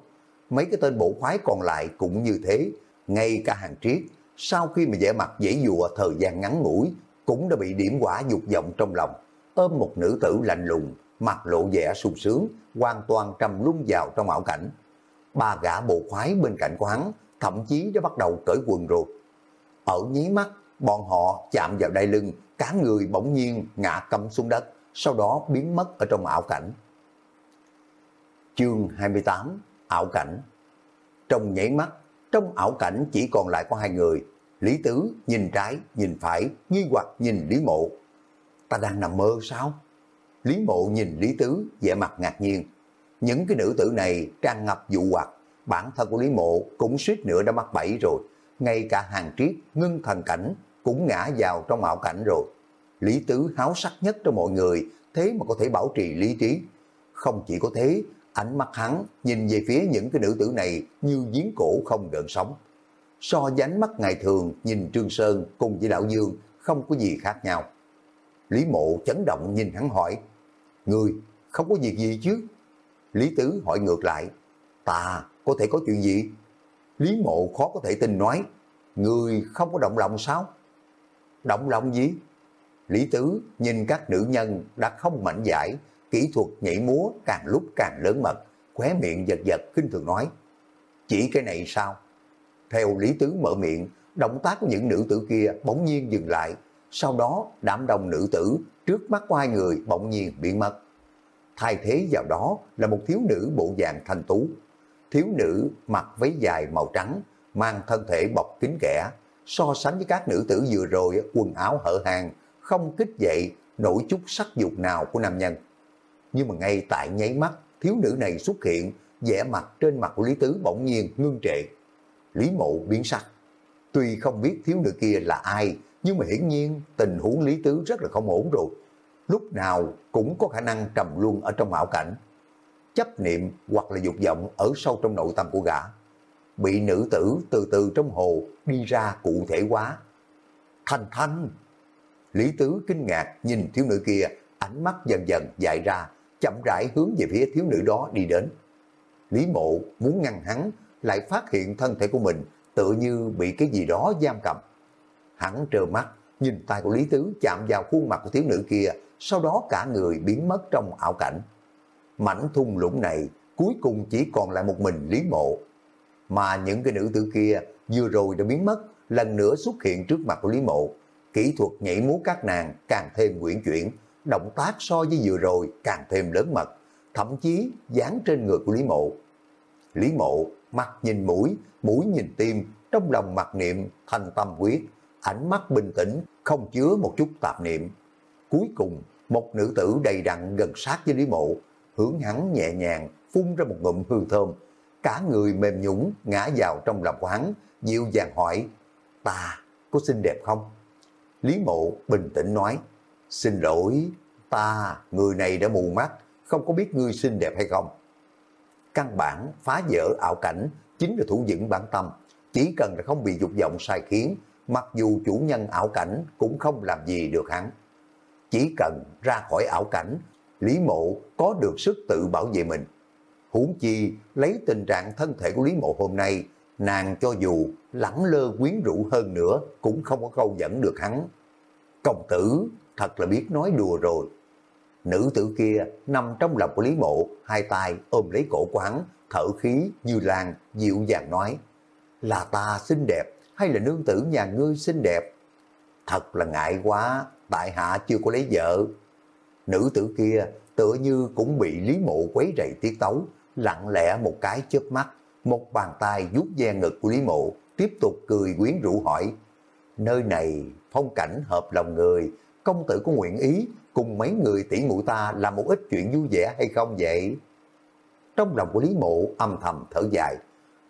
Mấy cái tên bộ khoái còn lại cũng như thế, ngay cả hàng triết, sau khi mà vẻ mặt dễ dùa thời gian ngắn ngủi, cũng đã bị điểm quả dục vọng trong lòng, ôm một nữ tử lạnh lùng, mặt lộ vẻ sung sướng, hoàn toàn trầm lung vào trong ảo cảnh. Ba gã bộ khoái bên cạnh của hắn, thậm chí đã bắt đầu cởi quần rồi. Ở nhí mắt, bọn họ chạm vào đai lưng, cả người bỗng nhiên ngã cắm xuống đất, sau đó biến mất ở trong ảo cảnh. Chương 28 Ảo cảnh Trong nhảy mắt, trong ảo cảnh chỉ còn lại có hai người. Lý Tứ nhìn trái, nhìn phải, nghi hoặc nhìn Lý Mộ. Ta đang nằm mơ sao? Lý Mộ nhìn Lý Tứ, vẻ mặt ngạc nhiên. Những cái nữ tử này tràn ngập dụ hoặc, bản thân của Lý Mộ cũng suýt nữa đã mắc bẫy rồi. Ngay cả hàng triết, ngưng thần cảnh cũng ngã vào trong mạo cảnh rồi. Lý Tứ háo sắc nhất trong mọi người, thế mà có thể bảo trì lý trí. Không chỉ có thế, ánh mắt hắn nhìn về phía những cái nữ tử này như giếng cổ không gợn sóng. So với ánh mắt ngày thường nhìn Trương Sơn cùng với Đạo Dương không có gì khác nhau. Lý Mộ chấn động nhìn hắn hỏi, Người không có việc gì chứ? Lý Tứ hỏi ngược lại, ta có thể có chuyện gì? Lý Mộ khó có thể tin nói, Người không có động lòng sao? Động lòng gì? Lý Tứ nhìn các nữ nhân đã không mạnh giải, kỹ thuật nhảy múa càng lúc càng lớn mật, khóe miệng giật giật kinh thường nói. Chỉ cái này sao? Theo Lý Tứ mở miệng, động tác của những nữ tử kia bỗng nhiên dừng lại, sau đó đám đông nữ tử trước mắt của hai người bỗng nhiên biến mất. Thay thế vào đó là một thiếu nữ bộ dạng thanh tú. Thiếu nữ mặc váy dài màu trắng, mang thân thể bọc kín kẻ, so sánh với các nữ tử vừa rồi quần áo hở hàng, không kích dậy nổi chút sắc dục nào của nam nhân. Nhưng mà ngay tại nháy mắt, thiếu nữ này xuất hiện, vẻ mặt trên mặt của Lý Tứ bỗng nhiên ngưng trệ. Lý Mộ biến sắc. Tuy không biết thiếu nữ kia là ai, nhưng mà hiển nhiên tình huống Lý Tứ rất là không ổn rồi. Lúc nào cũng có khả năng trầm luôn ở trong ảo cảnh. Chấp niệm hoặc là dục vọng ở sâu trong nội tâm của gã. Bị nữ tử từ từ trong hồ đi ra cụ thể quá. Thanh thanh! Lý Tứ kinh ngạc nhìn thiếu nữ kia, ánh mắt dần dần dại ra, chậm rãi hướng về phía thiếu nữ đó đi đến. Lý Mộ muốn ngăn hắn, lại phát hiện thân thể của mình tự như bị cái gì đó giam cầm. Hắn trơ mắt, nhìn tay của Lý Tứ chạm vào khuôn mặt của thiếu nữ kia, sau đó cả người biến mất trong ảo cảnh. Mảnh thung lũng này cuối cùng chỉ còn lại một mình Lý Mộ. Mà những cái nữ tử kia vừa rồi đã biến mất, lần nữa xuất hiện trước mặt của Lý Mộ. Kỹ thuật nhảy múa các nàng càng thêm quyển chuyển, động tác so với vừa rồi càng thêm lớn mật, thậm chí dán trên người của Lý Mộ. Lý Mộ mặt nhìn mũi, mũi nhìn tim, trong lòng mặc niệm thành tâm quyết, ánh mắt bình tĩnh, không chứa một chút tạp niệm. Cuối cùng, một nữ tử đầy đặn gần sát với Lý Mộ, hướng hắn nhẹ nhàng phun ra một ngụm hương thơm, cả người mềm nhũng ngã vào trong lòng của hắn, dịu dàng hỏi, ta có xinh đẹp không? Lý Mộ bình tĩnh nói, xin lỗi, ta, người này đã mù mắt, không có biết ngươi xinh đẹp hay không. Căn bản phá vỡ ảo cảnh chính là thủ vững bản tâm, chỉ cần là không bị dục vọng sai khiến, mặc dù chủ nhân ảo cảnh cũng không làm gì được hắn. Chỉ cần ra khỏi ảo cảnh, Lý Mộ có được sức tự bảo vệ mình. Huống chi lấy tình trạng thân thể của Lý Mộ hôm nay, nàng cho dù lẳng lơ quyến rũ hơn nữa cũng không có câu dẫn được hắn. Công tử thật là biết nói đùa rồi. Nữ tử kia nằm trong lòng của Lý Mộ, hai tay ôm lấy cổ của hắn, thở khí như làng dịu dàng nói, là ta xinh đẹp hay là nương tử nhà ngươi xinh đẹp? Thật là ngại quá, tại hạ chưa có lấy vợ. Nữ tử kia tựa như cũng bị Lý Mộ quấy rầy tiết tấu, lặng lẽ một cái chớp mắt, một bàn tay vuốt ve ngực của Lý Mộ, tiếp tục cười quyến rũ hỏi, nơi này phong cảnh hợp lòng người, công tử có nguyện ý cùng mấy người tỷ muội ta làm một ít chuyện vui vẻ hay không vậy? Trong lòng của Lý Mộ âm thầm thở dài,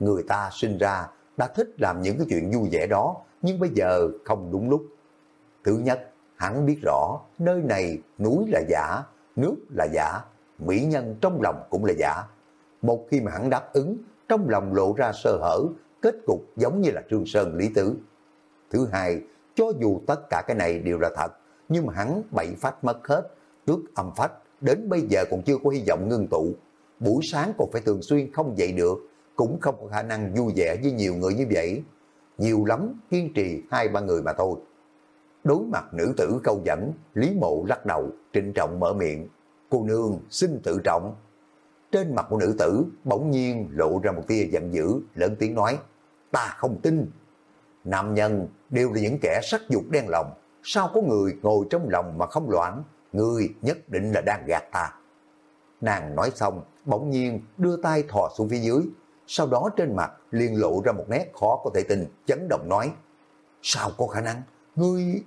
người ta sinh ra đã thích làm những cái chuyện vui vẻ đó, nhưng bây giờ không đúng lúc. Thứ nhất, hắn biết rõ nơi này núi là giả, nước là giả, mỹ nhân trong lòng cũng là giả. Một khi mà hắn đáp ứng, trong lòng lộ ra sơ hở, kết cục giống như là Trương Sơn Lý tử Thứ hai, cho dù tất cả cái này đều là thật, nhưng mà hắn bảy phách mất hết, trước âm phách, đến bây giờ còn chưa có hy vọng ngưng tụ. Buổi sáng còn phải thường xuyên không dậy được, cũng không có khả năng vui vẻ với nhiều người như vậy. Nhiều lắm, kiên trì hai ba người mà thôi. Đối mặt nữ tử câu dẫn, Lý Mộ lắc đầu, trịnh trọng mở miệng. Cô nương xin tự trọng. Trên mặt của nữ tử bỗng nhiên lộ ra một tia giận dữ, lớn tiếng nói. Ta không tin. Nam nhân đều là những kẻ sắc dục đen lòng. Sao có người ngồi trong lòng mà không loạn? Người nhất định là đang gạt ta. Nàng nói xong, bỗng nhiên đưa tay thò xuống phía dưới. Sau đó trên mặt liền lộ ra một nét khó có thể tin, chấn động nói. Sao có khả năng? Ngươi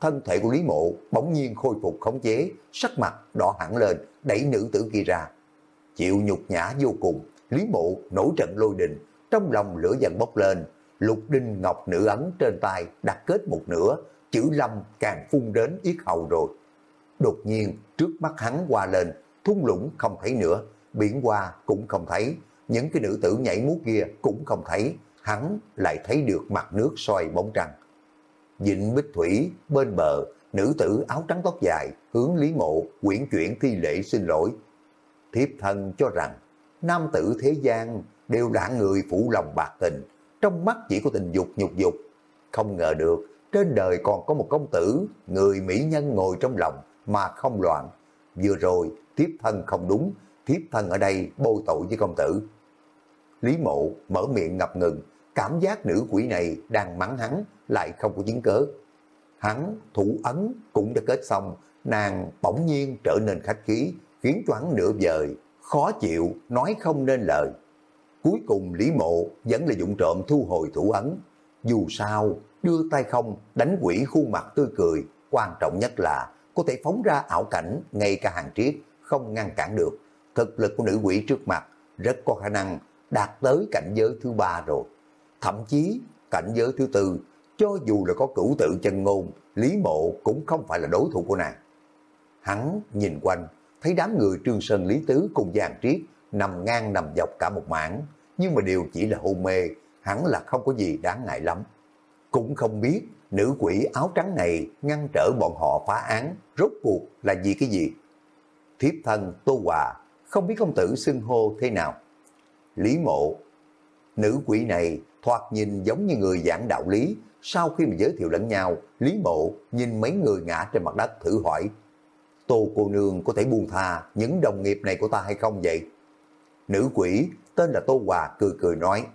thân thể của Lý Mộ bỗng nhiên khôi phục khống chế, sắc mặt đỏ hẳn lên, đẩy nữ tử kia ra. Chịu nhục nhã vô cùng, Lý Mộ nổi trận lôi đình, trong lòng lửa dần bốc lên, lục đinh ngọc nữ ấn trên tay đặt kết một nửa, chữ lâm càng phun đến yết hầu rồi. Đột nhiên, trước mắt hắn qua lên, thung lũng không thấy nữa, biển qua cũng không thấy, những cái nữ tử nhảy múa kia cũng không thấy, hắn lại thấy được mặt nước soi bóng trăng. Dịnh bích thủy, bên bờ, nữ tử áo trắng tóc dài, hướng Lý Mộ, quyển chuyển thi lễ xin lỗi. Thiếp thân cho rằng, nam tử thế gian đều là người phụ lòng bạc tình, trong mắt chỉ có tình dục nhục dục. Không ngờ được, trên đời còn có một công tử, người mỹ nhân ngồi trong lòng mà không loạn. Vừa rồi, thiếp thân không đúng, thiếp thân ở đây bôi tội với công tử. Lý mộ mở miệng ngập ngừng, cảm giác nữ quỷ này đang mắng hắn, lại không có chứng cớ. Hắn thủ ấn cũng đã kết xong, nàng bỗng nhiên trở nên khách khí, khiến cho hắn nửa vời, khó chịu, nói không nên lời. Cuối cùng Lý Mộ vẫn là dụng trộm thu hồi thủ ấn. Dù sao, đưa tay không, đánh quỷ khuôn mặt tươi cười, quan trọng nhất là có thể phóng ra ảo cảnh ngay cả hàng triết, không ngăn cản được. Thực lực của nữ quỷ trước mặt rất có khả năng đạt tới cảnh giới thứ ba rồi. Thậm chí cảnh giới thứ tư, cho dù là có cửu tự chân ngôn, Lý Mộ cũng không phải là đối thủ của nàng. Hắn nhìn quanh, thấy đám người Trương Sơn Lý Tứ cùng Giang Triết nằm ngang nằm dọc cả một mảng, nhưng mà đều chỉ là hôn mê, hẳn là không có gì đáng ngại lắm. Cũng không biết nữ quỷ áo trắng này ngăn trở bọn họ phá án, rốt cuộc là vì cái gì. Thiếp thân Tô Hòa, không biết công tử xưng hô thế nào. Lý mộ, nữ quỷ này thoạt nhìn giống như người giảng đạo lý, sau khi mà giới thiệu lẫn nhau, Lý Mộ nhìn mấy người ngã trên mặt đất thử hỏi, Tô cô nương có thể buông tha những đồng nghiệp này của ta hay không vậy? Nữ quỷ tên là Tô Hòa cười cười nói,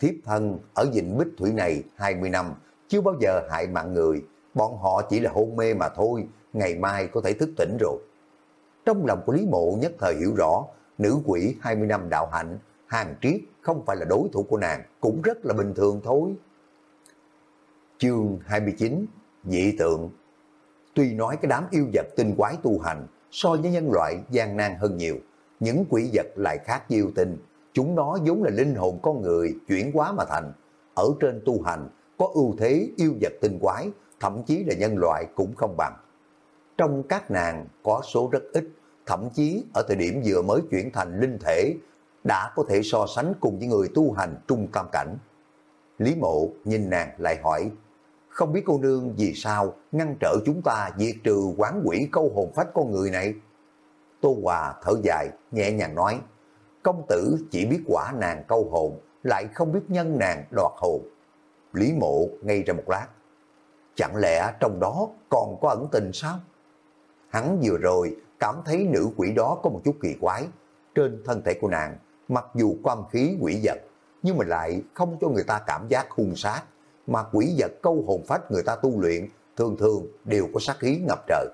thiếp thân ở dịnh bích thủy này 20 năm, chưa bao giờ hại mạng người, bọn họ chỉ là hôn mê mà thôi, ngày mai có thể thức tỉnh rồi. Trong lòng của Lý Mộ nhất thời hiểu rõ, nữ quỷ 20 năm đạo hạnh, hàng triết không phải là đối thủ của nàng, cũng rất là bình thường thôi. Chương 29 Dị tượng Tuy nói cái đám yêu vật tinh quái tu hành so với nhân loại gian nan hơn nhiều, những quỷ vật lại khác yêu tinh. Chúng nó vốn là linh hồn con người chuyển hóa mà thành. Ở trên tu hành có ưu thế yêu vật tinh quái, thậm chí là nhân loại cũng không bằng. Trong các nàng có số rất ít, thậm chí ở thời điểm vừa mới chuyển thành linh thể, đã có thể so sánh cùng với người tu hành trung tam cảnh. Lý mộ nhìn nàng lại hỏi, không biết cô nương vì sao ngăn trở chúng ta diệt trừ quán quỷ câu hồn phách con người này. Tô Hòa thở dài, nhẹ nhàng nói, công tử chỉ biết quả nàng câu hồn, lại không biết nhân nàng đoạt hồn. Lý mộ ngay ra một lát, chẳng lẽ trong đó còn có ẩn tình sao? Hắn vừa rồi cảm thấy nữ quỷ đó có một chút kỳ quái, trên thân thể của nàng, mặc dù có âm khí quỷ vật, nhưng mà lại không cho người ta cảm giác hung sát, mà quỷ vật câu hồn phách người ta tu luyện thường thường đều có sát khí ngập trời.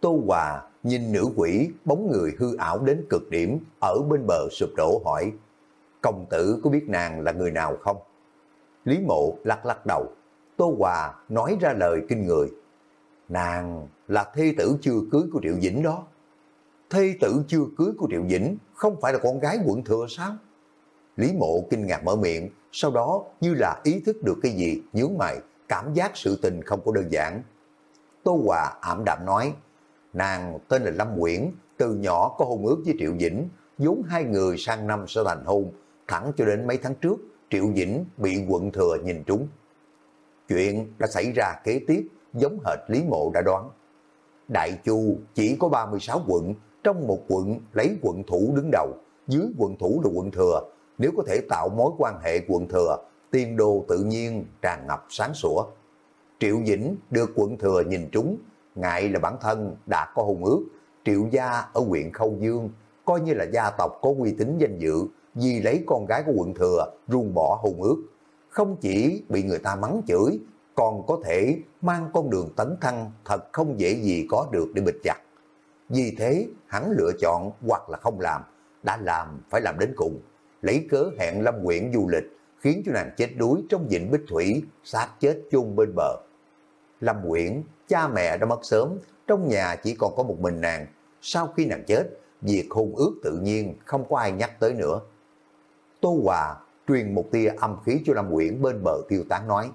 Tô Hòa nhìn nữ quỷ bóng người hư ảo đến cực điểm ở bên bờ sụp đổ hỏi công tử có biết nàng là người nào không? Lý mộ lắc lắc đầu. Tô Hòa nói ra lời kinh người. Nàng là thê tử chưa cưới của Triệu Dĩnh đó. Thê tử chưa cưới của Triệu Dĩnh không phải là con gái quận thừa sao? Lý mộ kinh ngạc mở miệng, sau đó như là ý thức được cái gì, nhướng mày, cảm giác sự tình không có đơn giản. Tô Hòa ảm đạm nói, nàng tên là Lâm Nguyễn, từ nhỏ có hôn ước với Triệu Dĩnh, vốn hai người sang năm sẽ thành hôn, thẳng cho đến mấy tháng trước, Triệu Dĩnh bị quận thừa nhìn trúng. Chuyện đã xảy ra kế tiếp giống hệt Lý Mộ đã đoán. Đại Chu chỉ có 36 quận, trong một quận lấy quận thủ đứng đầu, dưới quận thủ là quận thừa. Nếu có thể tạo mối quan hệ quận thừa, tiên đồ tự nhiên tràn ngập sáng sủa. Triệu Dĩnh được quận thừa nhìn trúng, ngại là bản thân đã có hùng ước, triệu gia ở huyện Khâu Dương, coi như là gia tộc có uy tín danh dự, vì lấy con gái của quận thừa ruông bỏ hùng ước. Không chỉ bị người ta mắng chửi, còn có thể mang con đường tấn thăng thật không dễ gì có được để bịch chặt. Vì thế, hắn lựa chọn hoặc là không làm, đã làm phải làm đến cùng. Lấy cớ hẹn Lâm Quyển du lịch, khiến cho nàng chết đuối trong vịnh Bích Thủy, xác chết chung bên bờ. Lâm Quyển, cha mẹ đã mất sớm, trong nhà chỉ còn có một mình nàng. Sau khi nàng chết, việc hôn ước tự nhiên không có ai nhắc tới nữa. Tô Hòa truyền một tia âm khí cho Lâm Quyển bên bờ tiêu tán nói.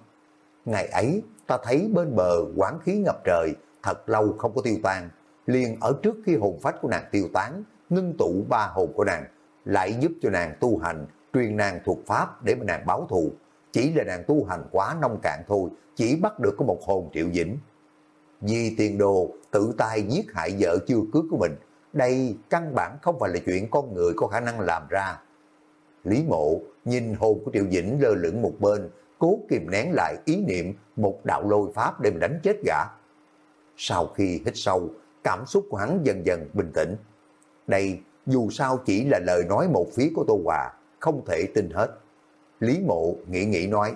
Ngày ấy, ta thấy bên bờ quán khí ngập trời, thật lâu không có tiêu tan. Liền ở trước khi hồn phách của nàng tiêu tán, ngưng tụ ba hồn của nàng, lại giúp cho nàng tu hành, truyền nàng thuộc pháp để mà nàng báo thù. Chỉ là nàng tu hành quá nông cạn thôi, chỉ bắt được có một hồn triệu dĩnh. Vì tiền đồ tự tay giết hại vợ chưa cưới của mình, đây căn bản không phải là chuyện con người có khả năng làm ra. Lý mộ nhìn hồn của Triệu Dĩnh lơ lửng một bên, cố kìm nén lại ý niệm một đạo lôi pháp để mà đánh chết gã. Sau khi hít sâu, cảm xúc của hắn dần dần bình tĩnh. Đây dù sao chỉ là lời nói một phía của Tô Hòa, không thể tin hết. Lý mộ nghĩ nghĩ nói,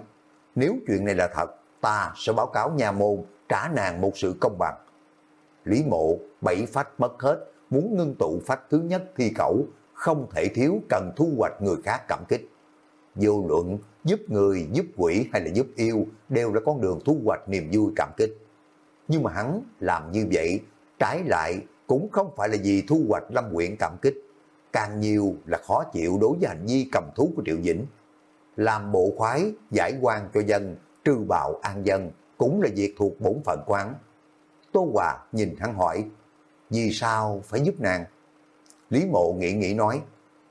nếu chuyện này là thật, ta sẽ báo cáo nhà môn trả nàng một sự công bằng. Lý mộ bảy phách mất hết, muốn ngưng tụ phách thứ nhất thi cẩu, không thể thiếu cần thu hoạch người khác cảm kích. Vô luận giúp người, giúp quỷ hay là giúp yêu đều là con đường thu hoạch niềm vui cảm kích. Nhưng mà hắn làm như vậy, trái lại cũng không phải là vì thu hoạch lâm quyện cảm kích. Càng nhiều là khó chịu đối với hành vi cầm thú của Triệu Dĩnh. Làm bộ khoái, giải quan cho dân, trừ bạo an dân cũng là việc thuộc bổn phận quán. Tô Hòa nhìn hắn hỏi, vì sao phải giúp nàng? Lý Mộ nghĩ nghĩ nói,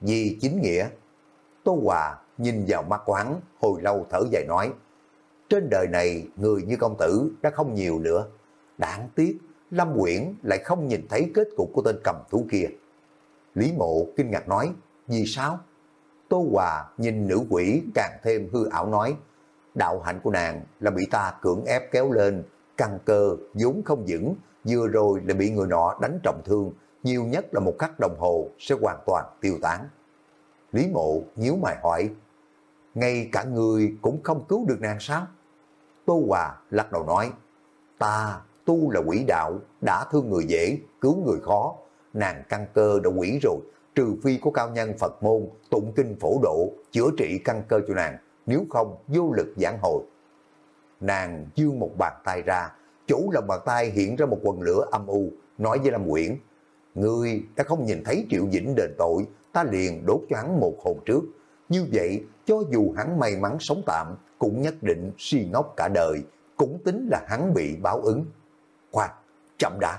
vì chính nghĩa. Tô Hòa nhìn vào mắt quán, hồi lâu thở dài nói, trên đời này người như công tử đã không nhiều nữa. Đáng tiếc, Lâm Quyển lại không nhìn thấy kết cục của tên cầm thú kia. Lý Mộ kinh ngạc nói, vì sao? Tô Hòa nhìn nữ quỷ càng thêm hư ảo nói, đạo hạnh của nàng là bị ta cưỡng ép kéo lên, căng cơ vốn không vững, vừa rồi là bị người nọ đánh trọng thương, nhiều nhất là một khắc đồng hồ sẽ hoàn toàn tiêu tán. Lý mộ nhíu mày hỏi, ngay cả người cũng không cứu được nàng sao? Tô Hòa lắc đầu nói, ta tu là quỷ đạo, đã thương người dễ, cứu người khó, nàng căn cơ đã quỷ rồi, trừ phi có cao nhân Phật môn, tụng kinh phổ độ, chữa trị căn cơ cho nàng, nếu không vô lực giảng hồi. Nàng dương một bàn tay ra, chủ lòng bàn tay hiện ra một quần lửa âm u, nói với Lâm Quyển, Ngươi đã không nhìn thấy Triệu Vĩnh đền tội, ta liền đốt cho hắn một hồn trước. Như vậy, cho dù hắn may mắn sống tạm, cũng nhất định si ngốc cả đời, cũng tính là hắn bị báo ứng. Khoan, chậm đã.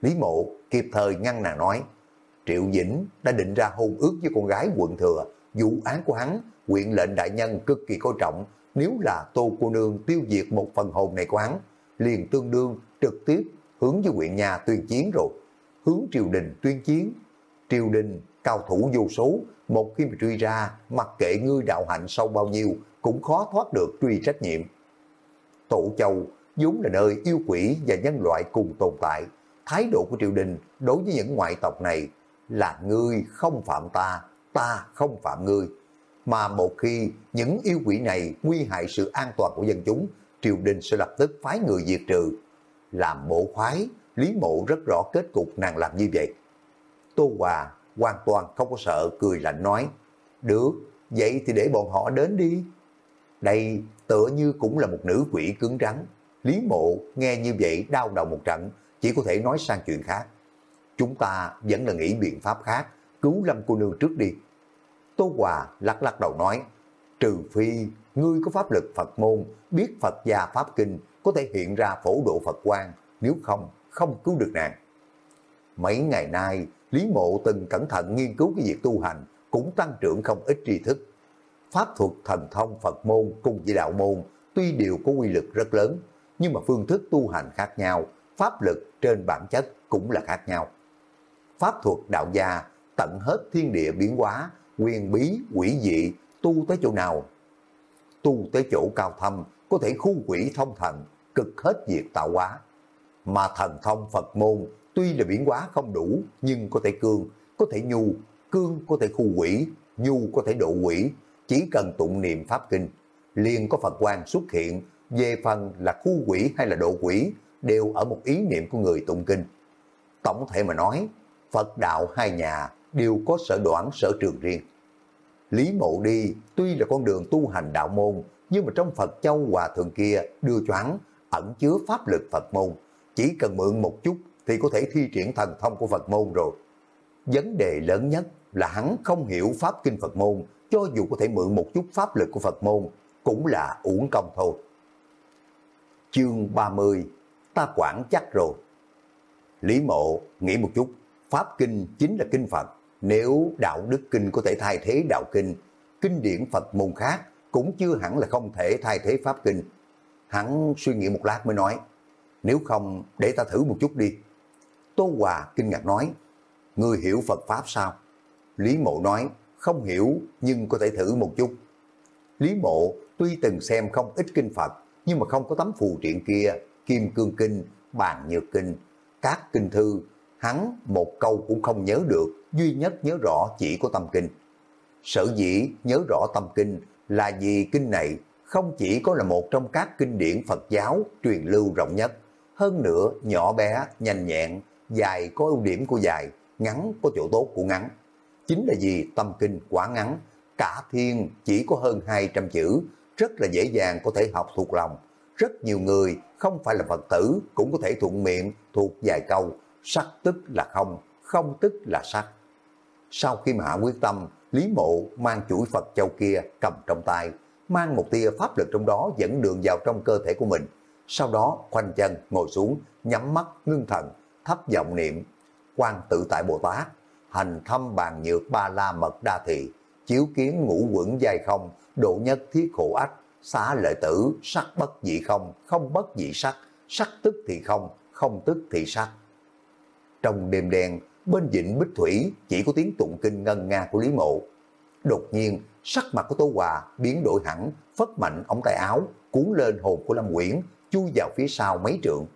Lý mộ kịp thời ngăn nàng nói, Triệu Vĩnh đã định ra hôn ước với con gái quận thừa, vụ án của hắn, quyện lệnh đại nhân cực kỳ coi trọng, nếu là tô cô nương tiêu diệt một phần hồn này của hắn, liền tương đương trực tiếp hướng với quyện nhà tuyên chiến rồi hướng triều đình tuyên chiến. Triều đình, cao thủ vô số, một khi mà truy ra, mặc kệ ngươi đạo hạnh sâu bao nhiêu, cũng khó thoát được truy trách nhiệm. Tổ châu vốn là nơi yêu quỷ và nhân loại cùng tồn tại. Thái độ của triều đình đối với những ngoại tộc này là ngươi không phạm ta, ta không phạm ngươi. Mà một khi những yêu quỷ này nguy hại sự an toàn của dân chúng, triều đình sẽ lập tức phái người diệt trừ. Làm bộ khoái, Lý Mộ rất rõ kết cục nàng làm như vậy. Tô Hòa hoàn toàn không có sợ, cười lạnh nói, được, vậy thì để bọn họ đến đi. Đây tựa như cũng là một nữ quỷ cứng rắn. Lý Mộ nghe như vậy đau đầu một trận, chỉ có thể nói sang chuyện khác. Chúng ta vẫn là nghĩ biện pháp khác, cứu Lâm cô nương trước đi. Tô Hòa lắc lắc đầu nói, trừ phi ngươi có pháp lực Phật môn, biết Phật gia Pháp Kinh, có thể hiện ra phổ độ Phật quan, nếu không không cứu được nàng. Mấy ngày nay, Lý Mộ từng cẩn thận nghiên cứu cái việc tu hành, cũng tăng trưởng không ít tri thức. pháp thuật thần thông Phật môn cùng với đạo môn tuy đều có quy lực rất lớn, nhưng mà phương thức tu hành khác nhau, pháp lực trên bản chất cũng là khác nhau. Pháp thuật đạo gia tận hết thiên địa biến hóa, quyền bí, quỷ dị, tu tới chỗ nào? Tu tới chỗ cao thâm, có thể khu quỷ thông thần, cực hết diệt tạo hóa. Mà thần thông Phật môn tuy là biến hóa không đủ, nhưng có thể cương, có thể nhu, cương có thể khu quỷ, nhu có thể độ quỷ, chỉ cần tụng niệm pháp kinh, liền có Phật quan xuất hiện, về phần là khu quỷ hay là độ quỷ, đều ở một ý niệm của người tụng kinh. Tổng thể mà nói, Phật đạo hai nhà đều có sở đoạn sở trường riêng. Lý mộ đi tuy là con đường tu hành đạo môn, nhưng mà trong Phật châu hòa thượng kia đưa cho hắn ẩn chứa pháp lực Phật môn. Chỉ cần mượn một chút thì có thể thi triển thần thông của Phật môn rồi. Vấn đề lớn nhất là hắn không hiểu pháp kinh Phật môn, cho dù có thể mượn một chút pháp lực của Phật môn, cũng là uổng công thôi. Chương 30 Ta quản chắc rồi. Lý mộ nghĩ một chút, Pháp kinh chính là kinh Phật. Nếu đạo đức kinh có thể thay thế đạo kinh, kinh điển Phật môn khác cũng chưa hẳn là không thể thay thế Pháp kinh. Hắn suy nghĩ một lát mới nói, nếu không để ta thử một chút đi. Tô Hòa kinh ngạc nói, người hiểu Phật Pháp sao? Lý mộ nói, không hiểu nhưng có thể thử một chút. Lý mộ tuy từng xem không ít kinh Phật, nhưng mà không có tấm phù triện kia, kim cương kinh, bàn nhược kinh, các kinh thư, hắn một câu cũng không nhớ được, duy nhất nhớ rõ chỉ có tâm kinh. Sở dĩ nhớ rõ tâm kinh là vì kinh này không chỉ có là một trong các kinh điển Phật giáo truyền lưu rộng nhất, hơn nữa nhỏ bé, nhanh nhẹn, dài có ưu điểm của dài, ngắn có chỗ tốt của ngắn. Chính là vì tâm kinh quá ngắn, cả thiên chỉ có hơn 200 chữ, rất là dễ dàng có thể học thuộc lòng. Rất nhiều người không phải là Phật tử cũng có thể thuận miệng thuộc vài câu, sắc tức là không, không tức là sắc. Sau khi mà hạ quyết tâm, Lý Mộ mang chuỗi Phật châu kia cầm trong tay, mang một tia pháp lực trong đó dẫn đường vào trong cơ thể của mình. Sau đó khoanh chân ngồi xuống, nhắm mắt ngưng thần, thấp giọng niệm, quan tự tại Bồ Tát, hành thâm bàn nhược ba la mật đa thị, chiếu kiến ngũ quẩn dài không, độ nhất thiết khổ ách, xá lợi tử, sắc bất dị không, không bất dị sắc, sắc tức thì không, không tức thì sắc. Trong đêm đen, bên vịnh Bích Thủy chỉ có tiếng tụng kinh ngân nga của Lý Mộ. Đột nhiên, sắc mặt của Tô Hòa biến đổi hẳn, phất mạnh ống tay áo, cuốn lên hồn của Lâm Quyển, chui vào phía sau mấy trượng.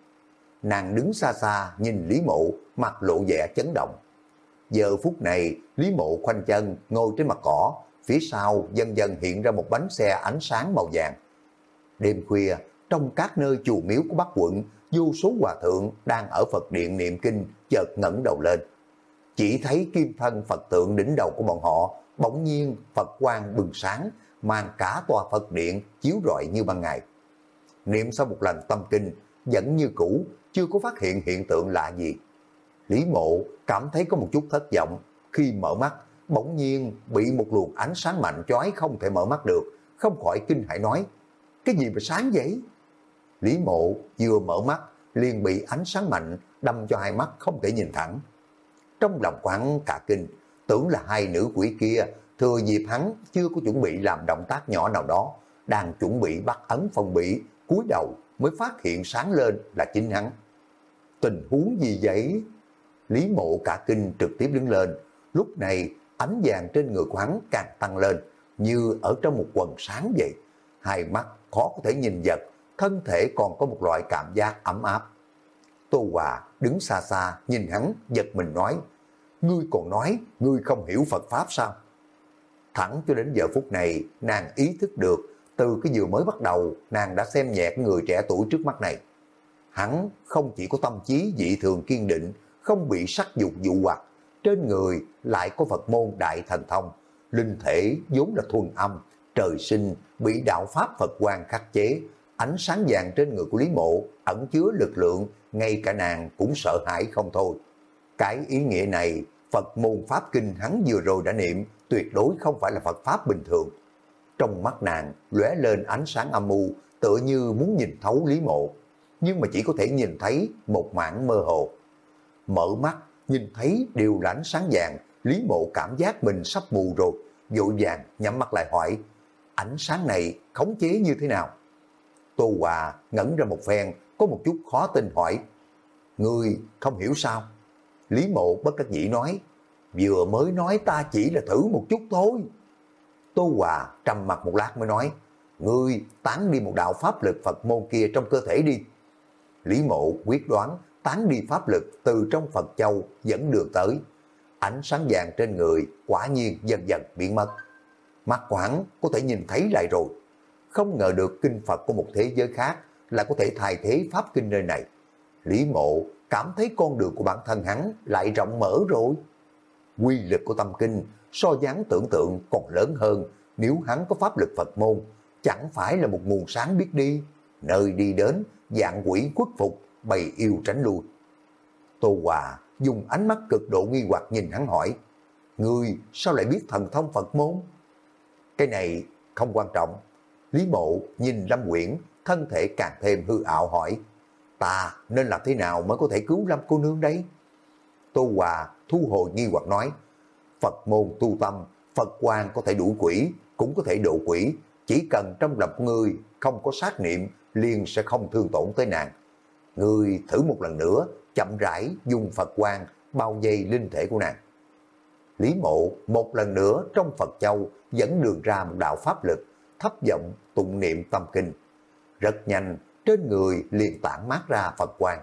Nàng đứng xa xa nhìn Lý Mộ, mặt lộ vẻ chấn động. Giờ phút này, Lý Mộ khoanh chân, ngồi trên mặt cỏ, phía sau dần dần hiện ra một bánh xe ánh sáng màu vàng. Đêm khuya, trong các nơi chùa miếu của Bắc quận, vô số hòa thượng đang ở Phật điện niệm kinh chợt ngẩng đầu lên. Chỉ thấy kim thân Phật tượng đỉnh đầu của bọn họ, bỗng nhiên Phật quang bừng sáng, mang cả tòa Phật điện chiếu rọi như ban ngày. Niệm sau một lần tâm kinh, vẫn như cũ, chưa có phát hiện hiện tượng lạ gì. Lý mộ cảm thấy có một chút thất vọng, khi mở mắt, bỗng nhiên bị một luồng ánh sáng mạnh chói không thể mở mắt được, không khỏi kinh hãi nói, cái gì mà sáng vậy? Lý mộ vừa mở mắt, liền bị ánh sáng mạnh đâm cho hai mắt không thể nhìn thẳng. Trong lòng quán cả kinh, tưởng là hai nữ quỷ kia thừa dịp hắn chưa có chuẩn bị làm động tác nhỏ nào đó, đang chuẩn bị bắt ấn phong bỉ, cúi đầu mới phát hiện sáng lên là chính hắn. Tình huống gì vậy? Lý mộ cả kinh trực tiếp đứng lên, lúc này ánh vàng trên người của hắn càng tăng lên, như ở trong một quần sáng vậy. Hai mắt khó có thể nhìn vật, thân thể còn có một loại cảm giác ấm áp. Tô Hòa đứng xa xa nhìn hắn giật mình nói, ngươi còn nói ngươi không hiểu Phật Pháp sao? Thẳng cho đến giờ phút này, nàng ý thức được, từ cái vừa mới bắt đầu, nàng đã xem nhẹ người trẻ tuổi trước mắt này. Hắn không chỉ có tâm trí dị thường kiên định, không bị sắc dục dụ hoặc, trên người lại có Phật môn đại thần thông, linh thể vốn là thuần âm, trời sinh bị đạo pháp Phật quan khắc chế, ánh sáng vàng trên người của Lý Mộ ẩn chứa lực lượng, ngay cả nàng cũng sợ hãi không thôi. Cái ý nghĩa này, Phật môn Pháp Kinh hắn vừa rồi đã niệm, tuyệt đối không phải là Phật Pháp bình thường. Trong mắt nàng lóe lên ánh sáng âm u, tựa như muốn nhìn thấu Lý Mộ, nhưng mà chỉ có thể nhìn thấy một mảng mơ hồ. Mở mắt, nhìn thấy đều là ánh sáng vàng, Lý Mộ cảm giác mình sắp mù rồi, vội vàng nhắm mắt lại hỏi, ánh sáng này khống chế như thế nào? Tô Hòa ngẩn ra một phen, có một chút khó tin hỏi. Người không hiểu sao? Lý mộ bất đắc dĩ nói, vừa mới nói ta chỉ là thử một chút thôi. Tô Hòa trầm mặt một lát mới nói, Ngươi tán đi một đạo pháp lực Phật môn kia trong cơ thể đi. Lý mộ quyết đoán tán đi pháp lực từ trong Phật Châu dẫn đường tới. Ánh sáng vàng trên người quả nhiên dần dần biến mất. Mặt quảng có thể nhìn thấy lại rồi. Không ngờ được kinh Phật của một thế giới khác là có thể thay thế pháp kinh nơi này. Lý mộ cảm thấy con đường của bản thân hắn lại rộng mở rồi. Quy lực của tâm kinh so dáng tưởng tượng còn lớn hơn nếu hắn có pháp lực Phật môn, chẳng phải là một nguồn sáng biết đi, nơi đi đến, dạng quỷ khuất phục, bày yêu tránh lui. Tô Hòa dùng ánh mắt cực độ nghi hoặc nhìn hắn hỏi, Ngươi sao lại biết thần thông Phật môn? Cái này không quan trọng. Lý mộ nhìn Lâm Quyển, thân thể càng thêm hư ảo hỏi, ta nên làm thế nào mới có thể cứu Lâm cô nương đấy? Tô Hòa thu hồi nghi hoặc nói, Phật môn tu tâm, Phật quan có thể đủ quỷ, cũng có thể độ quỷ, chỉ cần trong lòng người không có sát niệm, liền sẽ không thương tổn tới nàng. Người thử một lần nữa, chậm rãi dùng Phật quang bao vây linh thể của nàng. Lý mộ một lần nữa trong Phật Châu dẫn đường ra một đạo pháp lực, thấp giọng tụng niệm tâm kinh. Rất nhanh, trên người liền tản mát ra Phật quang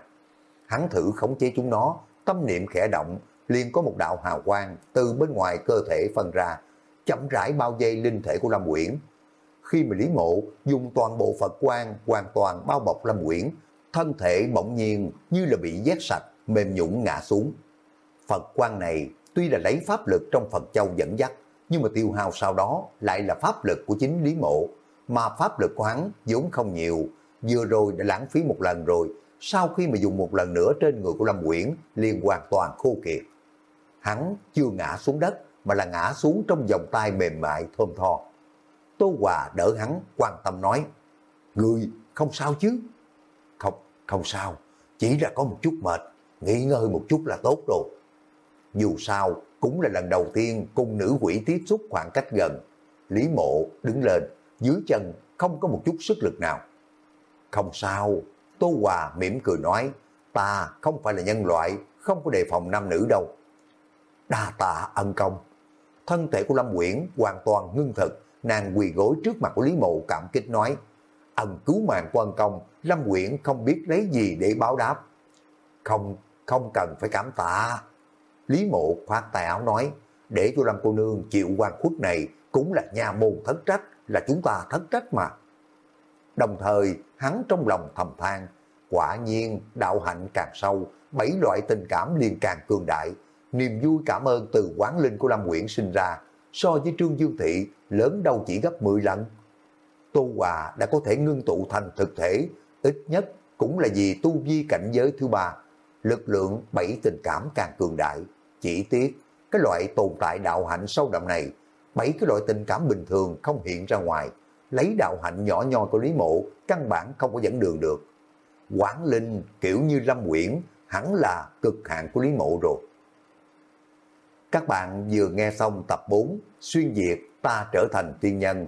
Hắn thử khống chế chúng nó, tâm niệm khẽ động, liền có một đạo hào quang từ bên ngoài cơ thể phân ra, chậm rãi bao vây linh thể của Lâm uyển Khi mà Lý Mộ dùng toàn bộ Phật quang hoàn toàn bao bọc Lâm uyển thân thể bỗng nhiên như là bị vét sạch, mềm nhũn ngã xuống. Phật quan này tuy là lấy pháp lực trong Phật Châu dẫn dắt, nhưng mà tiêu hao sau đó lại là pháp lực của chính Lý Mộ, mà pháp lực của hắn vốn không nhiều, vừa rồi đã lãng phí một lần rồi, sau khi mà dùng một lần nữa trên người của Lâm Quyển liền hoàn toàn khô kiệt. Hắn chưa ngã xuống đất mà là ngã xuống trong vòng tay mềm mại thơm tho. Tô Hòa đỡ hắn quan tâm nói, Người không sao chứ? Không, sao, chỉ là có một chút mệt, nghỉ ngơi một chút là tốt rồi. Dù sao, cũng là lần đầu tiên cùng nữ quỷ tiếp xúc khoảng cách gần. Lý mộ đứng lên, dưới chân không có một chút sức lực nào. Không sao, Tô Hòa mỉm cười nói, ta không phải là nhân loại, không có đề phòng nam nữ đâu. Đa tạ ân công. Thân thể của Lâm Quyển hoàn toàn ngưng thực, nàng quỳ gối trước mặt của Lý Mộ cảm kích nói, ân cứu mạng của ân công, Lâm Quyển không biết lấy gì để báo đáp. Không, không cần phải cảm tạ. Lý Mộ khoát tay áo nói, để cho Lâm cô nương chịu quan khuất này cũng là nhà môn thất trách, là chúng ta thất trách mà. Đồng thời, hắn trong lòng thầm than, quả nhiên đạo hạnh càng sâu, bảy loại tình cảm liền càng cường đại. Niềm vui cảm ơn từ quán linh của Lâm Nguyễn sinh ra, so với Trương Dương Thị lớn đâu chỉ gấp 10 lần. Tô Hòa đã có thể ngưng tụ thành thực thể, ít nhất cũng là vì tu vi cảnh giới thứ ba. Lực lượng bảy tình cảm càng cường đại. Chỉ tiếc, cái loại tồn tại đạo hạnh sâu đậm này, bảy cái loại tình cảm bình thường không hiện ra ngoài, lấy đạo hạnh nhỏ nhoi của Lý Mộ, căn bản không có dẫn đường được. Quảng Linh kiểu như Lâm Quyển, hẳn là cực hạn của Lý Mộ rồi. Các bạn vừa nghe xong tập 4 Xuyên Việt ta trở thành tiên nhân.